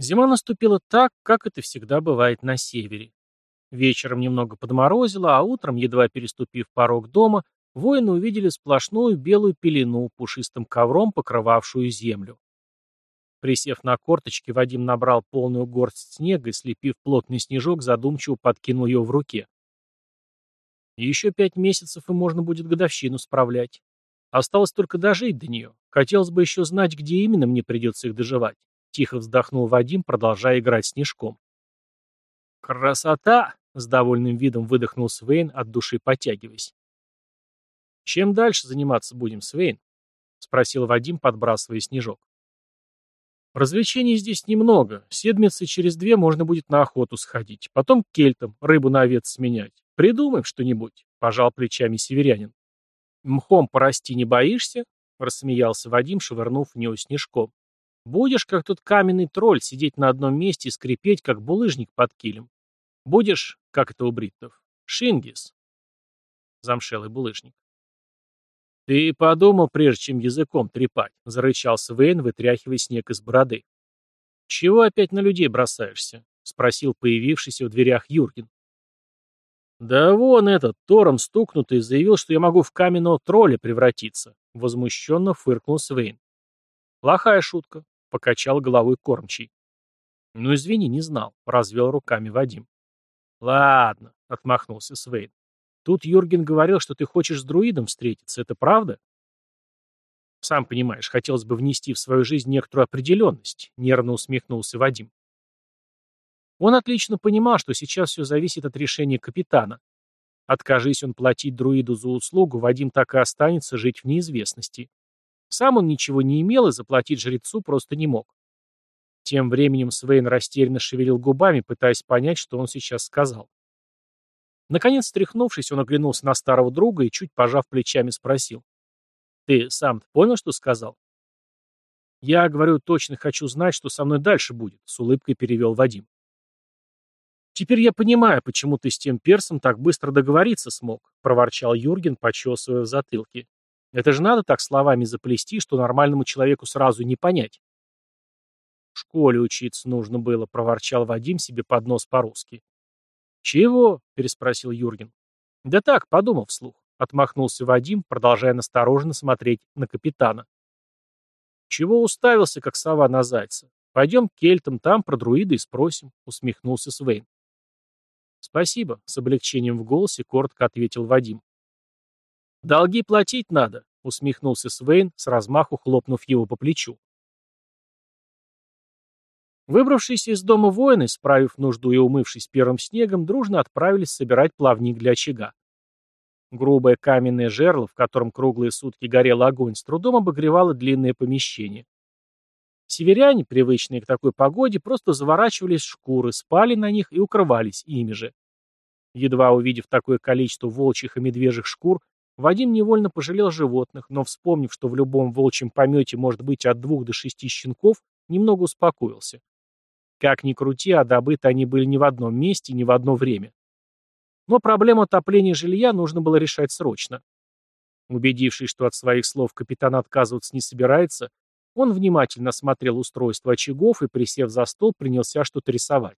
Зима наступила так, как это всегда бывает на севере. Вечером немного подморозило, а утром, едва переступив порог дома, воины увидели сплошную белую пелену, пушистым ковром покрывавшую землю. Присев на корточки, Вадим набрал полную горсть снега и, слепив плотный снежок, задумчиво подкинул ее в руке. Еще пять месяцев, и можно будет годовщину справлять. Осталось только дожить до нее. Хотелось бы еще знать, где именно мне придется их доживать. Тихо вздохнул Вадим, продолжая играть снежком. «Красота!» — с довольным видом выдохнул Свейн, от души потягиваясь. «Чем дальше заниматься будем, Свейн?» — спросил Вадим, подбрасывая снежок. «Развлечений здесь немного. Седмицы через две можно будет на охоту сходить. Потом к кельтам, рыбу на овец сменять. Придумаем что-нибудь», — пожал плечами северянин. «Мхом порасти не боишься?» — рассмеялся Вадим, швырнув в него снежком. Будешь, как тот каменный тролль, сидеть на одном месте и скрипеть, как булыжник под килем. Будешь, как это у бриттов, шингис. Замшелый булыжник. «Ты подумал, прежде чем языком трепать», — зарычал Свейн, вытряхивая снег из бороды. «Чего опять на людей бросаешься?» — спросил появившийся в дверях Юрген. «Да вон этот, Тором стукнутый, заявил, что я могу в каменного тролля превратиться», — возмущенно фыркнул Свейн. «Плохая шутка. — покачал головой кормчий. «Ну, извини, не знал», — развел руками Вадим. «Ладно», — отмахнулся Свейн. «Тут Юрген говорил, что ты хочешь с друидом встретиться. Это правда?» «Сам понимаешь, хотелось бы внести в свою жизнь некоторую определенность», — нервно усмехнулся Вадим. Он отлично понимал, что сейчас все зависит от решения капитана. Откажись он платить друиду за услугу, Вадим так и останется жить в неизвестности. Сам он ничего не имел и заплатить жрецу просто не мог. Тем временем Свейн растерянно шевелил губами, пытаясь понять, что он сейчас сказал. Наконец, стряхнувшись, он оглянулся на старого друга и, чуть пожав плечами, спросил. «Ты сам понял, что сказал?» «Я, говорю, точно хочу знать, что со мной дальше будет», — с улыбкой перевел Вадим. «Теперь я понимаю, почему ты с тем персом так быстро договориться смог», — проворчал Юрген, почесывая в затылке. Это же надо так словами заплести, что нормальному человеку сразу не понять. В школе учиться нужно было, проворчал Вадим себе под нос по-русски. Чего? переспросил Юрген. Да так, подумал вслух. Отмахнулся Вадим, продолжая настороженно смотреть на капитана. Чего уставился, как сова на зайца? Пойдем к кельтам, там про друида и спросим, усмехнулся Свейн. Спасибо, с облегчением в голосе коротко ответил Вадим. «Долги платить надо», — усмехнулся Свейн, с размаху хлопнув его по плечу. Выбравшиеся из дома воины, справив нужду и умывшись первым снегом, дружно отправились собирать плавник для очага. Грубое каменное жерло, в котором круглые сутки горел огонь, с трудом обогревало длинное помещение. Северяне, привычные к такой погоде, просто заворачивались в шкуры, спали на них и укрывались ими же. Едва увидев такое количество волчьих и медвежьих шкур, Вадим невольно пожалел животных, но, вспомнив, что в любом волчьем помете может быть от двух до шести щенков, немного успокоился. Как ни крути, а добыты они были не в одном месте, не в одно время. Но проблему отопления жилья нужно было решать срочно. Убедившись, что от своих слов капитан отказываться не собирается, он внимательно осмотрел устройство очагов и, присев за стол, принялся что-то рисовать.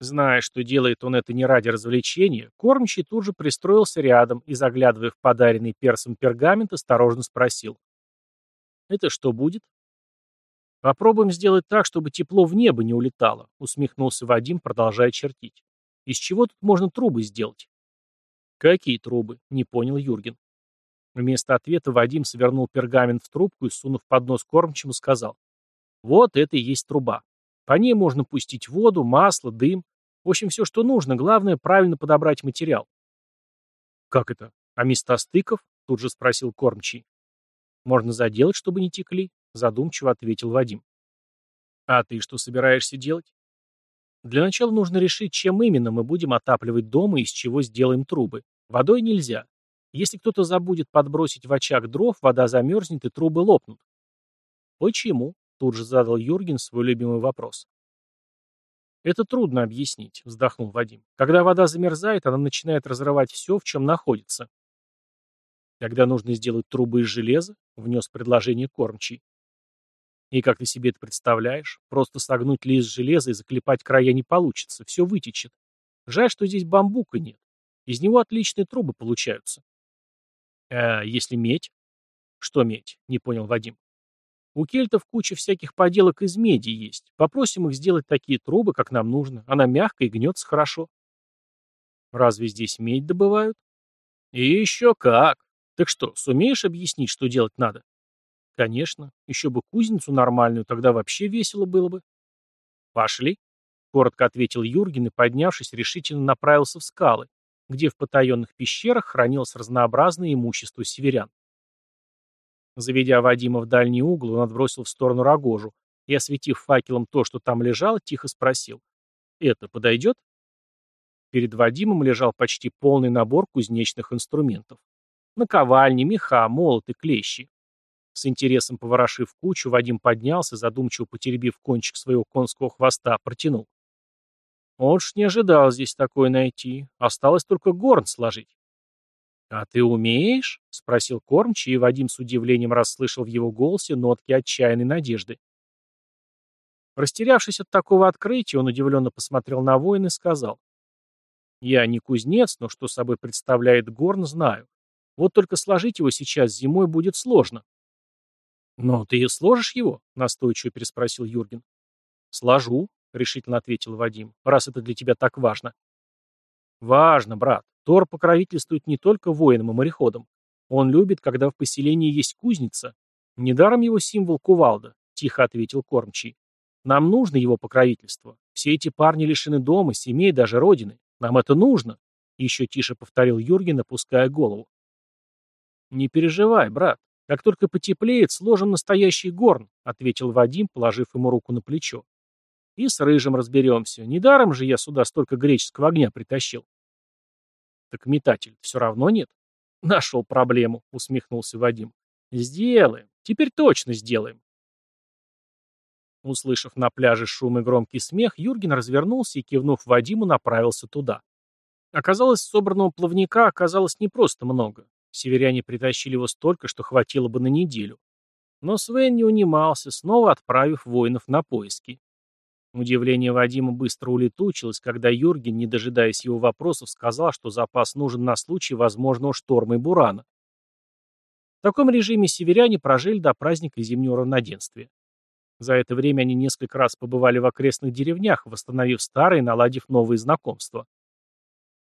Зная, что делает он это не ради развлечения, кормчий тут же пристроился рядом и, заглядывая в подаренный персом пергамент, осторожно спросил. «Это что будет?» «Попробуем сделать так, чтобы тепло в небо не улетало», — усмехнулся Вадим, продолжая чертить. «Из чего тут можно трубы сделать?» «Какие трубы?» — не понял Юрген. Вместо ответа Вадим свернул пергамент в трубку и, сунув под нос кормчему, сказал. «Вот это и есть труба. По ней можно пустить воду, масло, дым. В общем, все, что нужно. Главное, правильно подобрать материал. «Как это? А места стыков?» — тут же спросил кормчий. «Можно заделать, чтобы не текли», — задумчиво ответил Вадим. «А ты что собираешься делать?» «Для начала нужно решить, чем именно мы будем отапливать дом и из чего сделаем трубы. Водой нельзя. Если кто-то забудет подбросить в очаг дров, вода замерзнет и трубы лопнут». «Почему?» Тут же задал Юрген свой любимый вопрос. «Это трудно объяснить», — вздохнул Вадим. «Когда вода замерзает, она начинает разрывать все, в чем находится». «Тогда нужно сделать трубы из железа», — внес предложение кормчий. И как ты себе это представляешь? Просто согнуть лист железа и заклепать края не получится, все вытечет. Жаль, что здесь бамбука нет. Из него отличные трубы получаются. А если медь? Что медь? Не понял Вадим. У кельтов куча всяких поделок из меди есть. Попросим их сделать такие трубы, как нам нужно. Она мягкая и гнется хорошо. Разве здесь медь добывают? И еще как. Так что, сумеешь объяснить, что делать надо? Конечно. Еще бы кузницу нормальную, тогда вообще весело было бы. Пошли. Коротко ответил Юрген и, поднявшись, решительно направился в скалы, где в потаенных пещерах хранилось разнообразное имущество северян. Заведя Вадима в дальний угол, он отбросил в сторону рогожу и, осветив факелом то, что там лежало, тихо спросил. «Это подойдет?» Перед Вадимом лежал почти полный набор кузнечных инструментов. Наковальни, меха, молоты, клещи. С интересом поворошив кучу, Вадим поднялся, задумчиво потеребив кончик своего конского хвоста, протянул. Он ж не ожидал здесь такое найти. Осталось только горн сложить. «А ты умеешь?» — спросил кормчий, и Вадим с удивлением расслышал в его голосе нотки отчаянной надежды. Растерявшись от такого открытия, он удивленно посмотрел на воина и сказал. «Я не кузнец, но что собой представляет горн, знаю. Вот только сложить его сейчас зимой будет сложно». «Но ты и сложишь его?» — настойчиво переспросил Юрген. «Сложу», — решительно ответил Вадим, — «раз это для тебя так важно». «Важно, брат. Тор покровительствует не только воинам и мореходам. Он любит, когда в поселении есть кузница. Недаром его символ кувалда», — тихо ответил кормчий. «Нам нужно его покровительство. Все эти парни лишены дома, семей, даже родины. Нам это нужно», — еще тише повторил Юрген, опуская голову. «Не переживай, брат. Как только потеплеет, сложим настоящий горн», — ответил Вадим, положив ему руку на плечо. И с рыжим разберемся. Недаром же я сюда столько греческого огня притащил. Так метатель все равно нет? Нашел проблему, усмехнулся Вадим. Сделаем. Теперь точно сделаем. Услышав на пляже шум и громкий смех, Юрген развернулся и, кивнув Вадиму, направился туда. Оказалось, собранного плавника оказалось не просто много. Северяне притащили его столько, что хватило бы на неделю. Но Свен не унимался, снова отправив воинов на поиски. Удивление Вадима быстро улетучилось, когда Юрген, не дожидаясь его вопросов, сказал, что запас нужен на случай возможного шторма и бурана. В таком режиме северяне прожили до праздника зимнего равноденствия. За это время они несколько раз побывали в окрестных деревнях, восстановив старые и наладив новые знакомства.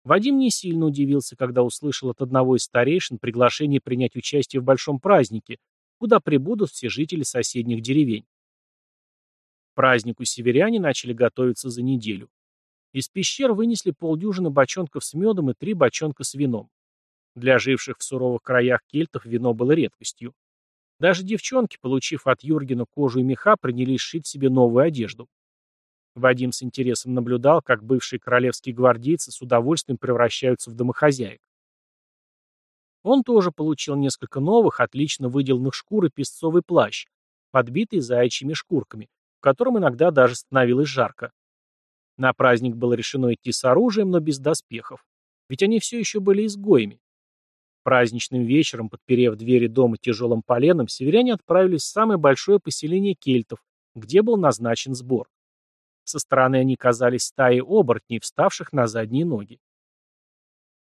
Вадим не сильно удивился, когда услышал от одного из старейшин приглашение принять участие в большом празднике, куда прибудут все жители соседних деревень празднику северяне начали готовиться за неделю. Из пещер вынесли полдюжины бочонков с медом и три бочонка с вином. Для живших в суровых краях кельтов вино было редкостью. Даже девчонки, получив от Юргена кожу и меха, принялись шить себе новую одежду. Вадим с интересом наблюдал, как бывшие королевские гвардейцы с удовольствием превращаются в домохозяек. Он тоже получил несколько новых, отлично выделанных шкур и песцовый плащ, подбитый заячьими шкурками, в котором иногда даже становилось жарко. На праздник было решено идти с оружием, но без доспехов, ведь они все еще были изгоями. Праздничным вечером, подперев двери дома тяжелым поленом, северяне отправились в самое большое поселение кельтов, где был назначен сбор. Со стороны они казались стаей оборотней, вставших на задние ноги.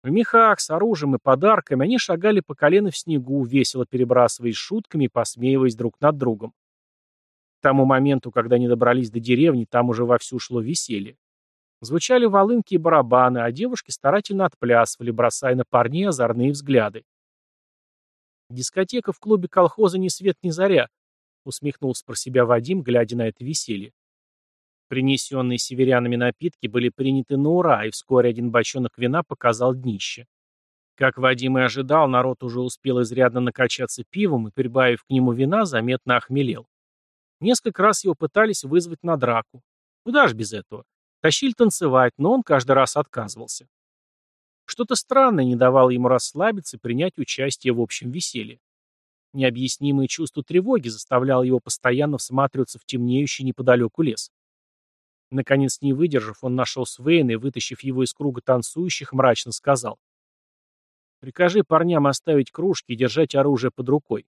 В мехах, с оружием и подарками они шагали по колено в снегу, весело перебрасываясь шутками и посмеиваясь друг над другом. К тому моменту, когда они добрались до деревни, там уже вовсю шло веселье. Звучали волынки и барабаны, а девушки старательно отплясывали, бросая на парней озорные взгляды. «Дискотека в клубе колхоза ни свет ни заря», — усмехнулся про себя Вадим, глядя на это веселье. Принесенные северянами напитки были приняты на ура, и вскоре один бочонок вина показал днище. Как Вадим и ожидал, народ уже успел изрядно накачаться пивом и, прибавив к нему вина, заметно охмелел. Несколько раз его пытались вызвать на драку. Куда ж без этого? Тащили танцевать, но он каждый раз отказывался. Что-то странное не давало ему расслабиться и принять участие в общем веселье. Необъяснимое чувство тревоги заставляло его постоянно всматриваться в темнеющий неподалеку лес. Наконец, не выдержав, он нашел Свейна и, вытащив его из круга танцующих, мрачно сказал. «Прикажи парням оставить кружки и держать оружие под рукой.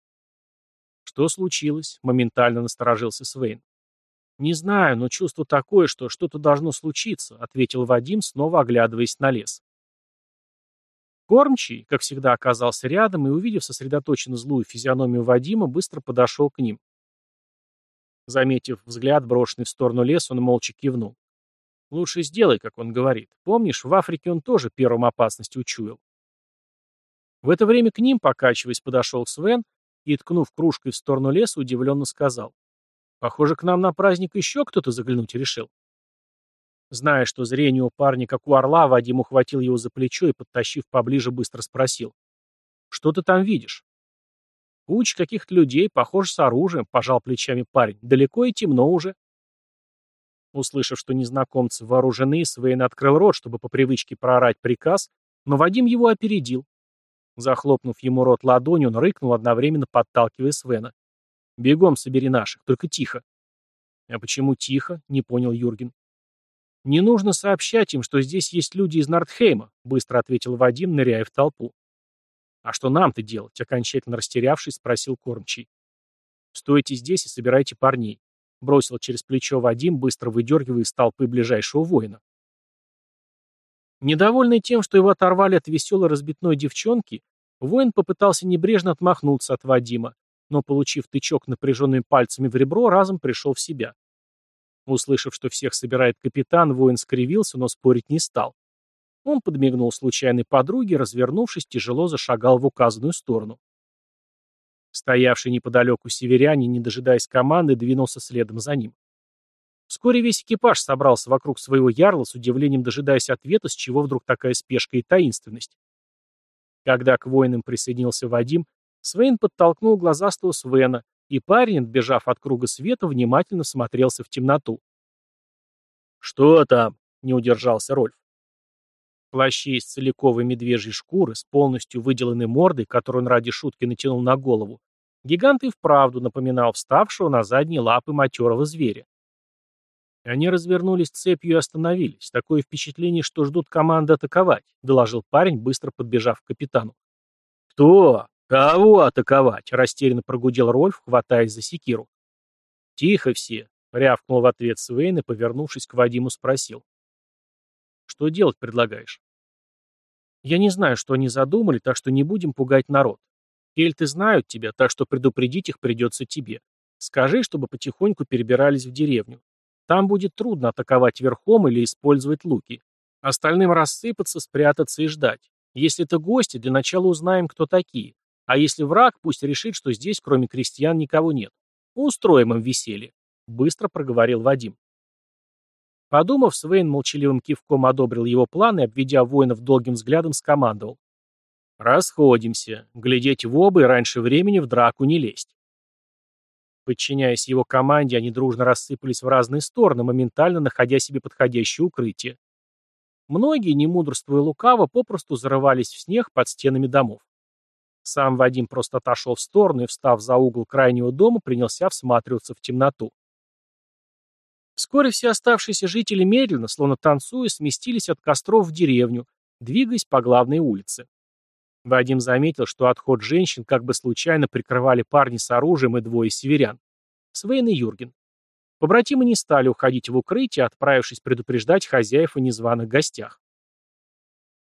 «Что случилось?» — моментально насторожился Свейн. «Не знаю, но чувство такое, что что-то должно случиться», — ответил Вадим, снова оглядываясь на лес. Кормчий, как всегда, оказался рядом и, увидев сосредоточенно злую физиономию Вадима, быстро подошел к ним. Заметив взгляд, брошенный в сторону леса, он молча кивнул. «Лучше сделай, как он говорит. Помнишь, в Африке он тоже первым опасность учуял». В это время к ним, покачиваясь, подошел Свен и, ткнув кружкой в сторону леса, удивленно сказал. «Похоже, к нам на праздник еще кто-то заглянуть решил». Зная, что зрение у парня как у орла, Вадим ухватил его за плечо и, подтащив поближе, быстро спросил. «Что ты там видишь?» «Куча каких-то людей, похоже, с оружием», — пожал плечами парень. «Далеко и темно уже». Услышав, что незнакомцы вооружены, Свейн открыл рот, чтобы по привычке проорать приказ, но Вадим его опередил. Захлопнув ему рот ладонью, он рыкнул, одновременно подталкивая Свена. «Бегом собери наших, только тихо». «А почему тихо?» — не понял Юрген. «Не нужно сообщать им, что здесь есть люди из Нортхейма», — быстро ответил Вадим, ныряя в толпу. «А что нам-то делать?» — окончательно растерявшись, спросил Кормчий. «Стойте здесь и собирайте парней», — бросил через плечо Вадим, быстро выдергивая из толпы ближайшего воина. Недовольный тем, что его оторвали от веселой разбитной девчонки, воин попытался небрежно отмахнуться от Вадима, но, получив тычок напряженными пальцами в ребро, разом пришел в себя. Услышав, что всех собирает капитан, воин скривился, но спорить не стал. Он подмигнул случайной подруге, развернувшись, тяжело зашагал в указанную сторону. Стоявший неподалеку северяне, не дожидаясь команды, двинулся следом за ним. Вскоре весь экипаж собрался вокруг своего ярла, с удивлением дожидаясь ответа, с чего вдруг такая спешка и таинственность. Когда к воинам присоединился Вадим, Свейн подтолкнул глазастого Свена, и парень, отбежав от круга света, внимательно смотрелся в темноту. «Что там?» — не удержался Рольф. Плащи из целиковой медвежьей шкуры с полностью выделанной мордой, которую он ради шутки натянул на голову, гигант и вправду напоминал вставшего на задние лапы матерого зверя. Они развернулись цепью и остановились. Такое впечатление, что ждут команды атаковать, доложил парень, быстро подбежав к капитану. «Кто?» «Кого атаковать?» — растерянно прогудел Рольф, хватаясь за секиру. «Тихо все!» — рявкнул в ответ Свейн и, повернувшись к Вадиму, спросил. «Что делать предлагаешь?» «Я не знаю, что они задумали, так что не будем пугать народ. Кельты знают тебя, так что предупредить их придется тебе. Скажи, чтобы потихоньку перебирались в деревню. Там будет трудно атаковать верхом или использовать луки. Остальным рассыпаться, спрятаться и ждать. Если это гости, для начала узнаем, кто такие. А если враг, пусть решит, что здесь, кроме крестьян, никого нет. Устроим им веселье», — быстро проговорил Вадим. Подумав, Свейн молчаливым кивком одобрил его план и, обведя воинов долгим взглядом, скомандовал. «Расходимся. Глядеть в оба и раньше времени в драку не лезть». Подчиняясь его команде, они дружно рассыпались в разные стороны, моментально находя себе подходящее укрытие. Многие, не мудрствуя лукаво, попросту зарывались в снег под стенами домов. Сам Вадим просто отошел в сторону и, встав за угол крайнего дома, принялся всматриваться в темноту. Вскоре все оставшиеся жители медленно, словно танцуя, сместились от костров в деревню, двигаясь по главной улице. Вадим заметил, что отход женщин как бы случайно прикрывали парни с оружием и двое северян. Свейн и Юрген. Побратимы не стали уходить в укрытие, отправившись предупреждать хозяев о незваных гостях.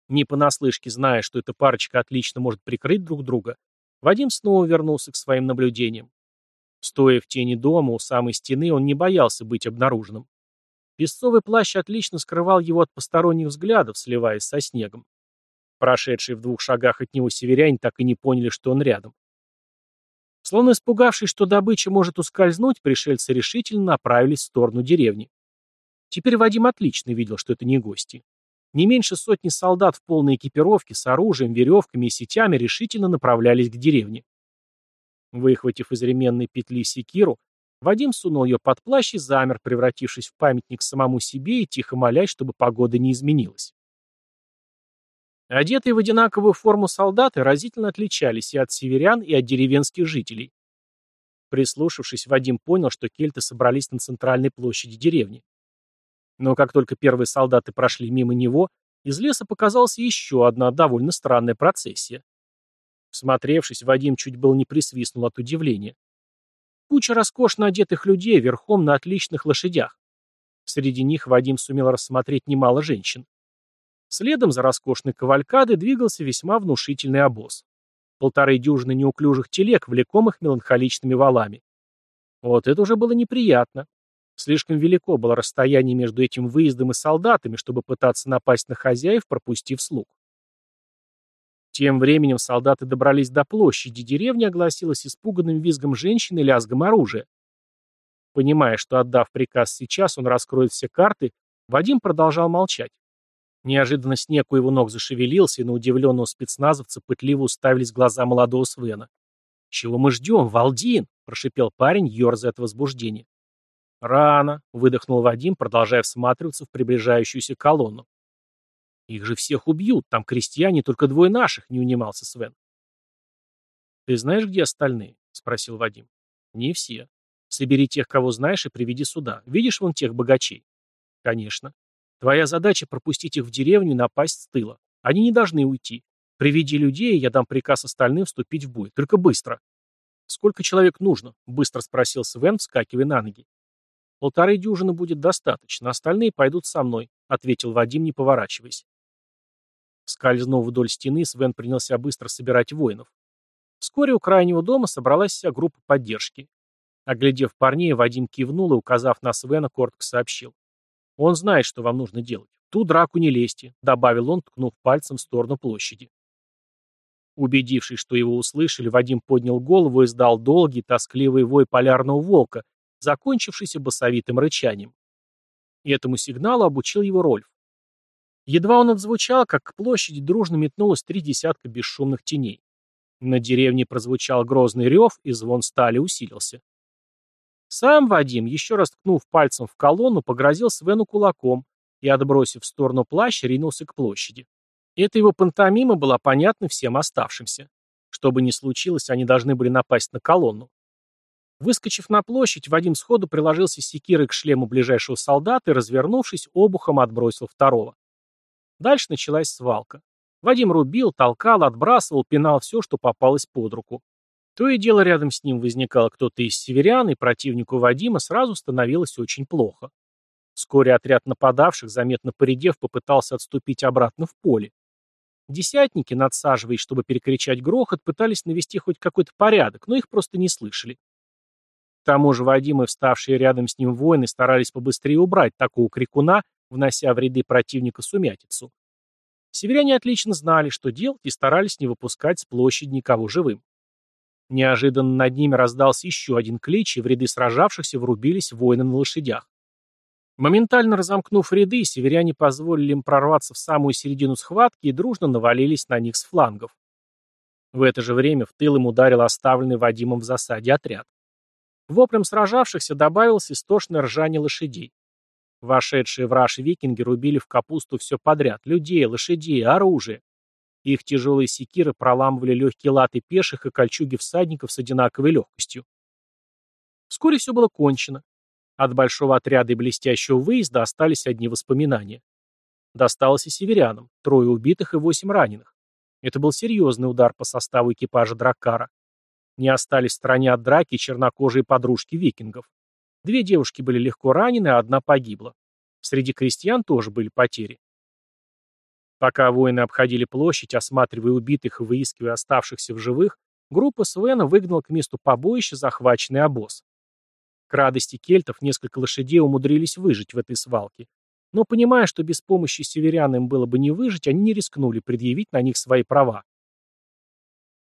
Не понаслышке зная, что эта парочка отлично может прикрыть друг друга, Вадим снова вернулся к своим наблюдениям. Стоя в тени дома у самой стены, он не боялся быть обнаруженным. Песцовый плащ отлично скрывал его от посторонних взглядов, сливаясь со снегом. Прошедшие в двух шагах от него северяне так и не поняли, что он рядом. Словно испугавшись, что добыча может ускользнуть, пришельцы решительно направились в сторону деревни. Теперь Вадим отлично видел, что это не гости. Не меньше сотни солдат в полной экипировке с оружием, веревками и сетями решительно направлялись к деревне. Выхватив из ременной петли секиру, Вадим сунул ее под плащ и замер, превратившись в памятник самому себе и тихо молясь, чтобы погода не изменилась. Одетые в одинаковую форму солдаты разительно отличались и от северян, и от деревенских жителей. Прислушавшись, Вадим понял, что кельты собрались на центральной площади деревни. Но как только первые солдаты прошли мимо него, из леса показалась еще одна довольно странная процессия. Всмотревшись, Вадим чуть было не присвистнул от удивления. Куча роскошно одетых людей верхом на отличных лошадях. Среди них Вадим сумел рассмотреть немало женщин. Следом за роскошной кавалькадой двигался весьма внушительный обоз. Полторы дюжины неуклюжих телег, влекомых меланхоличными валами. Вот это уже было неприятно. Слишком велико было расстояние между этим выездом и солдатами, чтобы пытаться напасть на хозяев, пропустив слуг. Тем временем солдаты добрались до площади, деревня огласилась испуганным визгом женщины и лязгом оружия. Понимая, что отдав приказ сейчас, он раскроет все карты, Вадим продолжал молчать. Неожиданно снег у его ног зашевелился, и на удивленного спецназовца пытливо уставились глаза молодого Свена. «Чего мы ждем, Валдин?» – прошипел парень, ерзая от возбуждения. «Рано», — выдохнул Вадим, продолжая всматриваться в приближающуюся колонну. Их же всех убьют, там крестьяне, только двое наших, не унимался Свен. Ты знаешь, где остальные? Спросил Вадим. Не все. Собери тех, кого знаешь, и приведи сюда. Видишь вон тех богачей? Конечно. Твоя задача пропустить их в деревню и напасть с тыла. Они не должны уйти. Приведи людей, я дам приказ остальным вступить в бой. Только быстро. Сколько человек нужно? Быстро спросил Свен, вскакивая на ноги. Полторы дюжины будет достаточно, остальные пойдут со мной, ответил Вадим, не поворачиваясь. Скользнув вдоль стены, Свен принялся быстро собирать воинов. Вскоре у крайнего дома собралась вся группа поддержки. Оглядев парней, Вадим кивнул и, указав на Свена, коротко сообщил. «Он знает, что вам нужно делать. Ту драку не лезьте», — добавил он, ткнув пальцем в сторону площади. Убедившись, что его услышали, Вадим поднял голову и издал долгий, тоскливый вой полярного волка, закончившийся басовитым рычанием. И этому сигналу обучил его Рольф. Едва он отзвучал, как к площади дружно метнулось три десятка бесшумных теней. На деревне прозвучал грозный рев, и звон стали усилился. Сам Вадим, еще раз ткнув пальцем в колонну, погрозил Свену кулаком и, отбросив в сторону плащ, ринулся к площади. Эта его пантомима была понятна всем оставшимся. Что бы ни случилось, они должны были напасть на колонну. Выскочив на площадь, Вадим сходу приложился секирой к шлему ближайшего солдата и, развернувшись, обухом отбросил второго. Дальше началась свалка. Вадим рубил, толкал, отбрасывал, пинал все, что попалось под руку. То и дело рядом с ним возникал кто-то из северян, и противнику Вадима сразу становилось очень плохо. Вскоре отряд нападавших, заметно поредев, попытался отступить обратно в поле. Десятники, надсаживаясь, чтобы перекричать грохот, пытались навести хоть какой-то порядок, но их просто не слышали. К тому же Вадим и вставшие рядом с ним воины старались побыстрее убрать такого крикуна, внося в ряды противника сумятицу. Северяне отлично знали, что делать, и старались не выпускать с площади никого живым. Неожиданно над ними раздался еще один клич, и в ряды сражавшихся врубились воины на лошадях. Моментально разомкнув ряды, северяне позволили им прорваться в самую середину схватки и дружно навалились на них с флангов. В это же время в тыл им ударил оставленный Вадимом в засаде отряд. Воплем сражавшихся добавилось истошное ржание лошадей. Вошедшие в раш викинги рубили в капусту все подряд – людей, лошадей, оружие. Их тяжелые секиры проламывали легкие латы пеших и кольчуги всадников с одинаковой легкостью. Вскоре все было кончено. От большого отряда и блестящего выезда остались одни воспоминания. Досталось и северянам, трое убитых и восемь раненых. Это был серьезный удар по составу экипажа Драккара. Не остались в стороне от драки чернокожие подружки викингов. Две девушки были легко ранены, а одна погибла. Среди крестьян тоже были потери. Пока воины обходили площадь, осматривая убитых и выискивая оставшихся в живых, группа Свена выгнала к месту побоища захваченный обоз. К радости кельтов несколько лошадей умудрились выжить в этой свалке. Но понимая, что без помощи северян им было бы не выжить, они не рискнули предъявить на них свои права.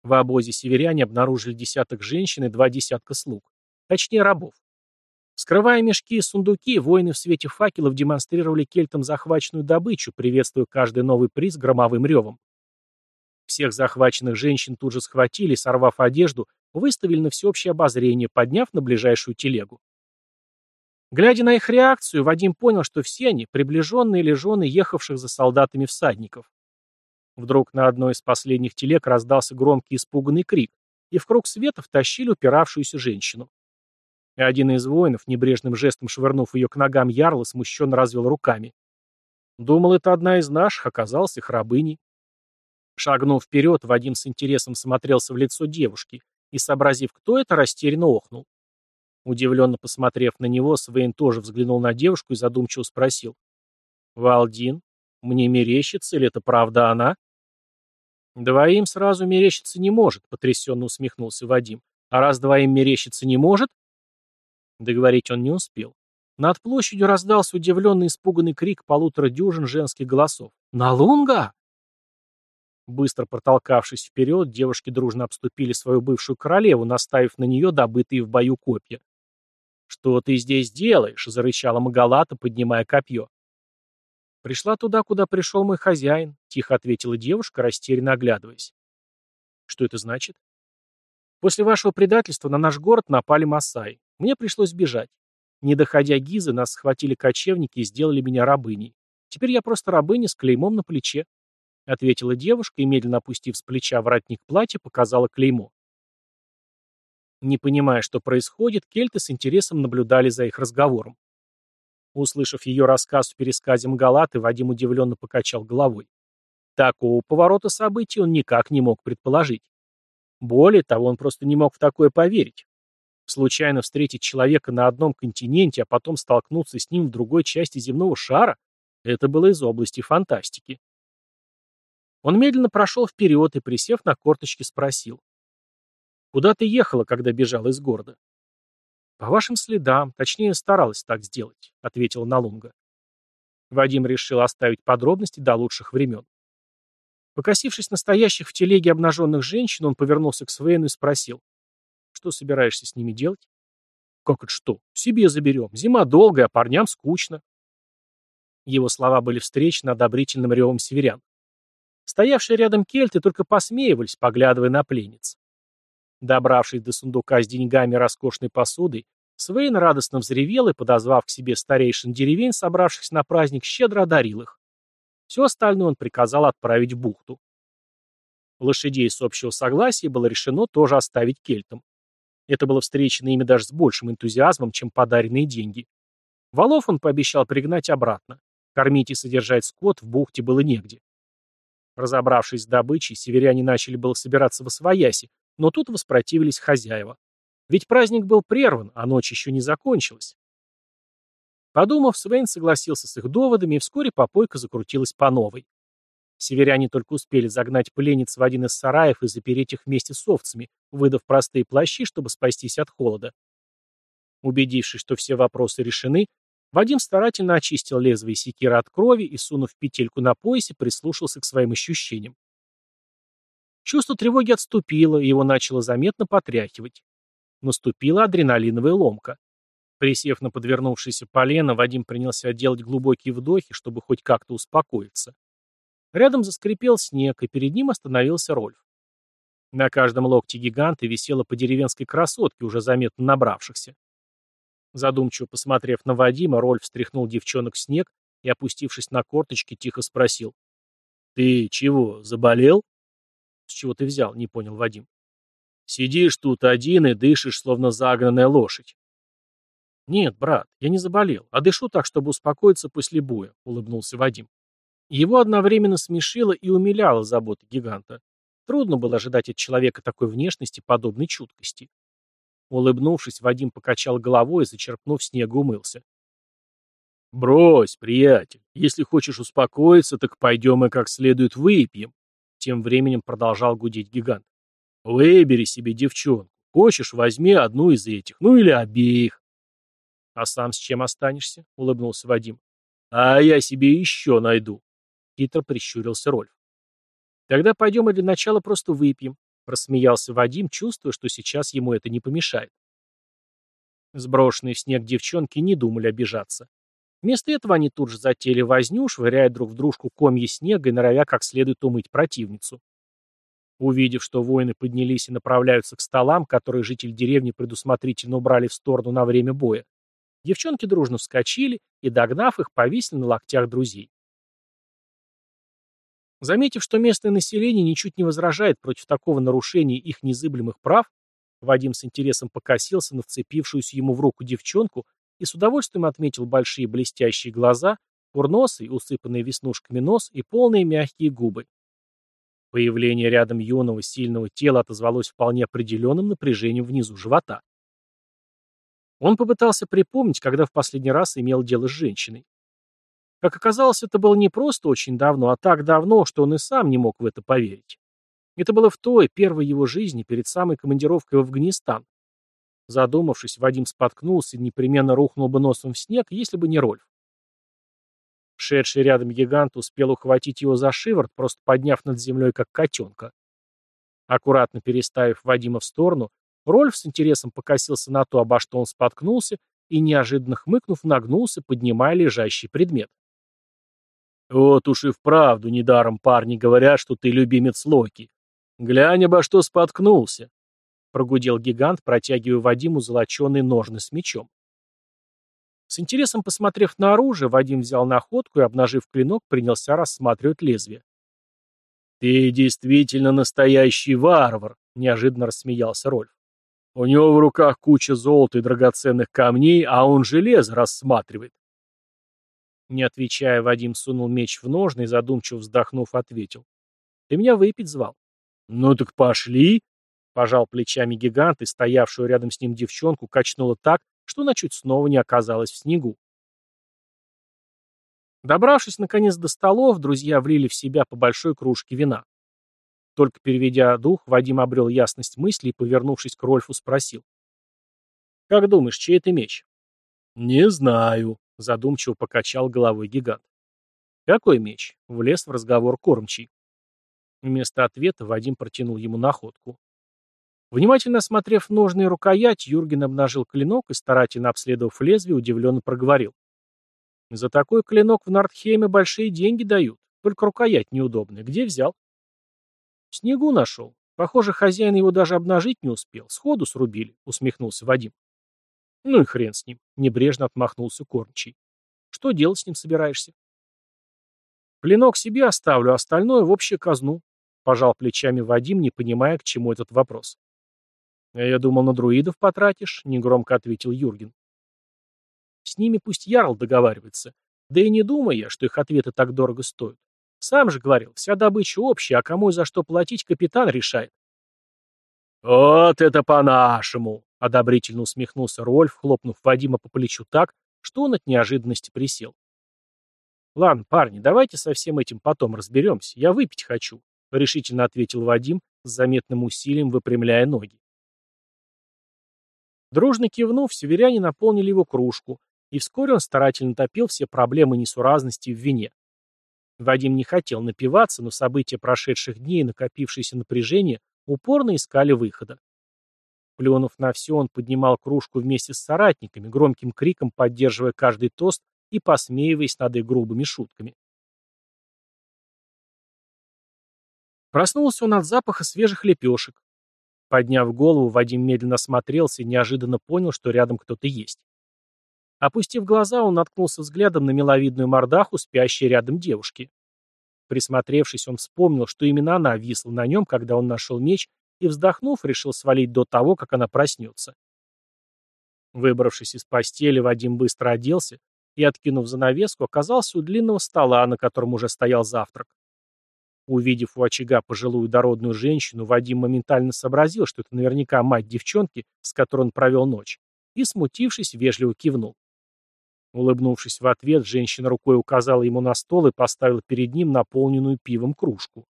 В обозе северяне обнаружили десяток женщин и два десятка слуг. Точнее, рабов. Скрывая мешки и сундуки, воины в свете факелов демонстрировали кельтам захваченную добычу, приветствуя каждый новый приз громовым ревом. Всех захваченных женщин тут же схватили, сорвав одежду, выставили на всеобщее обозрение, подняв на ближайшую телегу. Глядя на их реакцию, Вадим понял, что все они – приближенные или жены ехавших за солдатами всадников. Вдруг на одной из последних телег раздался громкий испуганный крик, и в круг света втащили упиравшуюся женщину и один из воинов, небрежным жестом швырнув ее к ногам ярла, смущенно развел руками. Думал, это одна из наших, оказалась их рабыней. Шагнув вперед, Вадим с интересом смотрелся в лицо девушки и, сообразив, кто это, растерянно охнул. Удивленно посмотрев на него, Свейн тоже взглянул на девушку и задумчиво спросил. «Валдин, мне мерещится, или это правда она?» «Двоим сразу мерещиться не может», — потрясенно усмехнулся Вадим. «А раз двоим мерещиться не может?» Договорить он не успел. Над площадью раздался удивленный испуганный крик полутора дюжин женских голосов. «Налунга!» Быстро протолкавшись вперед, девушки дружно обступили свою бывшую королеву, наставив на нее добытые в бою копья. «Что ты здесь делаешь?» — зарычала Магалата, поднимая копье. «Пришла туда, куда пришел мой хозяин», — тихо ответила девушка, растерянно оглядываясь. «Что это значит?» «После вашего предательства на наш город напали Масаи. Мне пришлось бежать. Не доходя Гизы, нас схватили кочевники и сделали меня рабыней. Теперь я просто рабыня с клеймом на плече ответила девушка и, медленно опустив с плеча воротник платья, показала клеймо. Не понимая, что происходит, кельты с интересом наблюдали за их разговором. Услышав ее рассказ в пересказе Мгалаты, Вадим удивленно покачал головой. Такого поворота событий он никак не мог предположить. Более того, он просто не мог в такое поверить. Случайно встретить человека на одном континенте, а потом столкнуться с ним в другой части земного шара – это было из области фантастики. Он медленно прошел вперед и, присев на корточки, спросил. «Куда ты ехала, когда бежала из города?» «По вашим следам, точнее, старалась так сделать», — ответила Налунга. Вадим решил оставить подробности до лучших времен. Покосившись настоящих в телеге обнаженных женщин, он повернулся к Свейну и спросил. «Что собираешься с ними делать?» «Как это что? Себе заберем. Зима долгая, а парням скучно». Его слова были встречены одобрительным ревом северян. Стоявшие рядом кельты только посмеивались, поглядывая на пленниц. Добравшись до сундука с деньгами и роскошной посудой, Свейн радостно взревел и, подозвав к себе старейшин деревень, собравшихся на праздник, щедро одарил их. Все остальное он приказал отправить в бухту. Лошадей с общего согласия было решено тоже оставить кельтам. Это было встречено ими даже с большим энтузиазмом, чем подаренные деньги. Валов он пообещал пригнать обратно. Кормить и содержать скот в бухте было негде. Разобравшись с добычей, северяне начали было собираться в освояси, но тут воспротивились хозяева. Ведь праздник был прерван, а ночь еще не закончилась. Подумав, Свейн согласился с их доводами, и вскоре попойка закрутилась по новой. Северяне только успели загнать пленниц в один из сараев и запереть их вместе с овцами, выдав простые плащи, чтобы спастись от холода. Убедившись, что все вопросы решены, Вадим старательно очистил лезвие секира от крови и, сунув петельку на поясе, прислушался к своим ощущениям. Чувство тревоги отступило, его начало заметно потряхивать. Наступила адреналиновая ломка. Присев на подвернувшееся полено, Вадим принялся делать глубокие вдохи, чтобы хоть как-то успокоиться. Рядом заскрипел снег, и перед ним остановился Рольф. На каждом локте гиганта висела по деревенской красотке, уже заметно набравшихся. Задумчиво посмотрев на Вадима, Рольф встряхнул девчонок в снег и, опустившись на корточки, тихо спросил. «Ты чего, заболел?» «С чего ты взял?» — не понял Вадим. «Сидишь тут один и дышишь, словно загнанная лошадь». «Нет, брат, я не заболел, а дышу так, чтобы успокоиться после боя», — улыбнулся Вадим. Его одновременно смешило и умиляло забота гиганта. Трудно было ожидать от человека такой внешности, подобной чуткости. Улыбнувшись, Вадим покачал головой и, зачерпнув снега, умылся. «Брось, приятель, если хочешь успокоиться, так пойдем и как следует выпьем», тем временем продолжал гудеть гигант. «Выбери себе девчонку. Хочешь, возьми одну из этих, ну или обеих». «А сам с чем останешься?» — улыбнулся Вадим. «А я себе еще найду», — хитро прищурился Рольф. «Тогда пойдем и для начала просто выпьем. Рассмеялся Вадим, чувствуя, что сейчас ему это не помешает. Сброшенные в снег девчонки не думали обижаться. Вместо этого они тут же затеяли возню, швыряя друг в дружку комья снега и норовя как следует умыть противницу. Увидев, что воины поднялись и направляются к столам, которые жители деревни предусмотрительно убрали в сторону на время боя, девчонки дружно вскочили и, догнав их, повисли на локтях друзей. Заметив, что местное население ничуть не возражает против такого нарушения их незыблемых прав, Вадим с интересом покосился на вцепившуюся ему в руку девчонку и с удовольствием отметил большие блестящие глаза, курносый, усыпанный веснушками нос и полные мягкие губы. Появление рядом юного сильного тела отозвалось вполне определенным напряжением внизу живота. Он попытался припомнить, когда в последний раз имел дело с женщиной. Как оказалось, это было не просто очень давно, а так давно, что он и сам не мог в это поверить. Это было в той, первой его жизни, перед самой командировкой в Афганистан. Задумавшись, Вадим споткнулся и непременно рухнул бы носом в снег, если бы не Рольф. Шедший рядом гигант успел ухватить его за шиворот, просто подняв над землей, как котенка. Аккуратно переставив Вадима в сторону, Рольф с интересом покосился на то, обо что он споткнулся, и, неожиданно хмыкнув, нагнулся, поднимая лежащий предмет. «Вот уж и вправду недаром парни говорят, что ты любимец Локи. Глянь, обо что споткнулся!» Прогудел гигант, протягивая Вадиму золоченые ножны с мечом. С интересом посмотрев на оружие, Вадим взял находку и, обнажив клинок, принялся рассматривать лезвие. «Ты действительно настоящий варвар!» — неожиданно рассмеялся Рольф. У него в руках куча золота и драгоценных камней, а он железо рассматривает. Не отвечая, Вадим сунул меч в ножны и, задумчиво вздохнув, ответил. «Ты меня выпить звал?» «Ну так пошли!» Пожал плечами гигант и стоявшую рядом с ним девчонку качнуло так, что она чуть снова не оказалась в снегу. Добравшись, наконец, до столов, друзья влили в себя по большой кружке вина. Только переведя дух, Вадим обрел ясность мысли и, повернувшись к Рольфу, спросил. «Как думаешь, чей это меч?» «Не знаю», — задумчиво покачал головой гигант. «Какой меч?» — влез в разговор кормчий. Вместо ответа Вадим протянул ему находку. Внимательно осмотрев ножные рукоять, Юрген обнажил клинок и, старательно обследовав лезвие, удивленно проговорил. «За такой клинок в Нортхейме большие деньги дают, только рукоять неудобная. Где взял?» В снегу нашел. Похоже, хозяин его даже обнажить не успел. Сходу срубили, усмехнулся Вадим. Ну и хрен с ним, небрежно отмахнулся кормчий. Что делать с ним собираешься? Клинок себе оставлю, остальное в общую казну. Пожал плечами Вадим, не понимая, к чему этот вопрос. «А я думал, на друидов потратишь», — негромко ответил Юрген. «С ними пусть Ярл договаривается. Да и не думай я, что их ответы так дорого стоят. Сам же говорил, вся добыча общая, а кому и за что платить, капитан решает. «Вот это по-нашему!» — одобрительно усмехнулся Рольф, хлопнув Вадима по плечу так, что он от неожиданности присел. «Ладно, парни, давайте со всем этим потом разберемся. Я выпить хочу», — решительно ответил Вадим, с заметным усилием выпрямляя ноги. Дружно кивнув, северяне наполнили его кружку, и вскоре он старательно топил все проблемы несуразности в вине. Вадим не хотел напиваться, но события прошедших дней и накопившееся напряжение упорно искали выхода. Плюнув на все, он поднимал кружку вместе с соратниками, громким криком поддерживая каждый тост и посмеиваясь над их грубыми шутками. Проснулся он от запаха свежих лепешек. Подняв голову, Вадим медленно осмотрелся и неожиданно понял, что рядом кто-то есть. Опустив глаза, он наткнулся взглядом на миловидную мордаху, спящей рядом девушки. Присмотревшись, он вспомнил, что именно она висла на нем, когда он нашел меч, и, вздохнув, решил свалить до того, как она проснется. Выбравшись из постели, Вадим быстро оделся и, откинув занавеску, оказался у длинного стола, на котором уже стоял завтрак. Увидев у очага пожилую дородную женщину, Вадим моментально сообразил, что это наверняка мать девчонки, с которой он провел ночь, и, смутившись, вежливо кивнул. Улыбнувшись в ответ, женщина рукой указала ему на стол и поставила перед ним наполненную пивом кружку.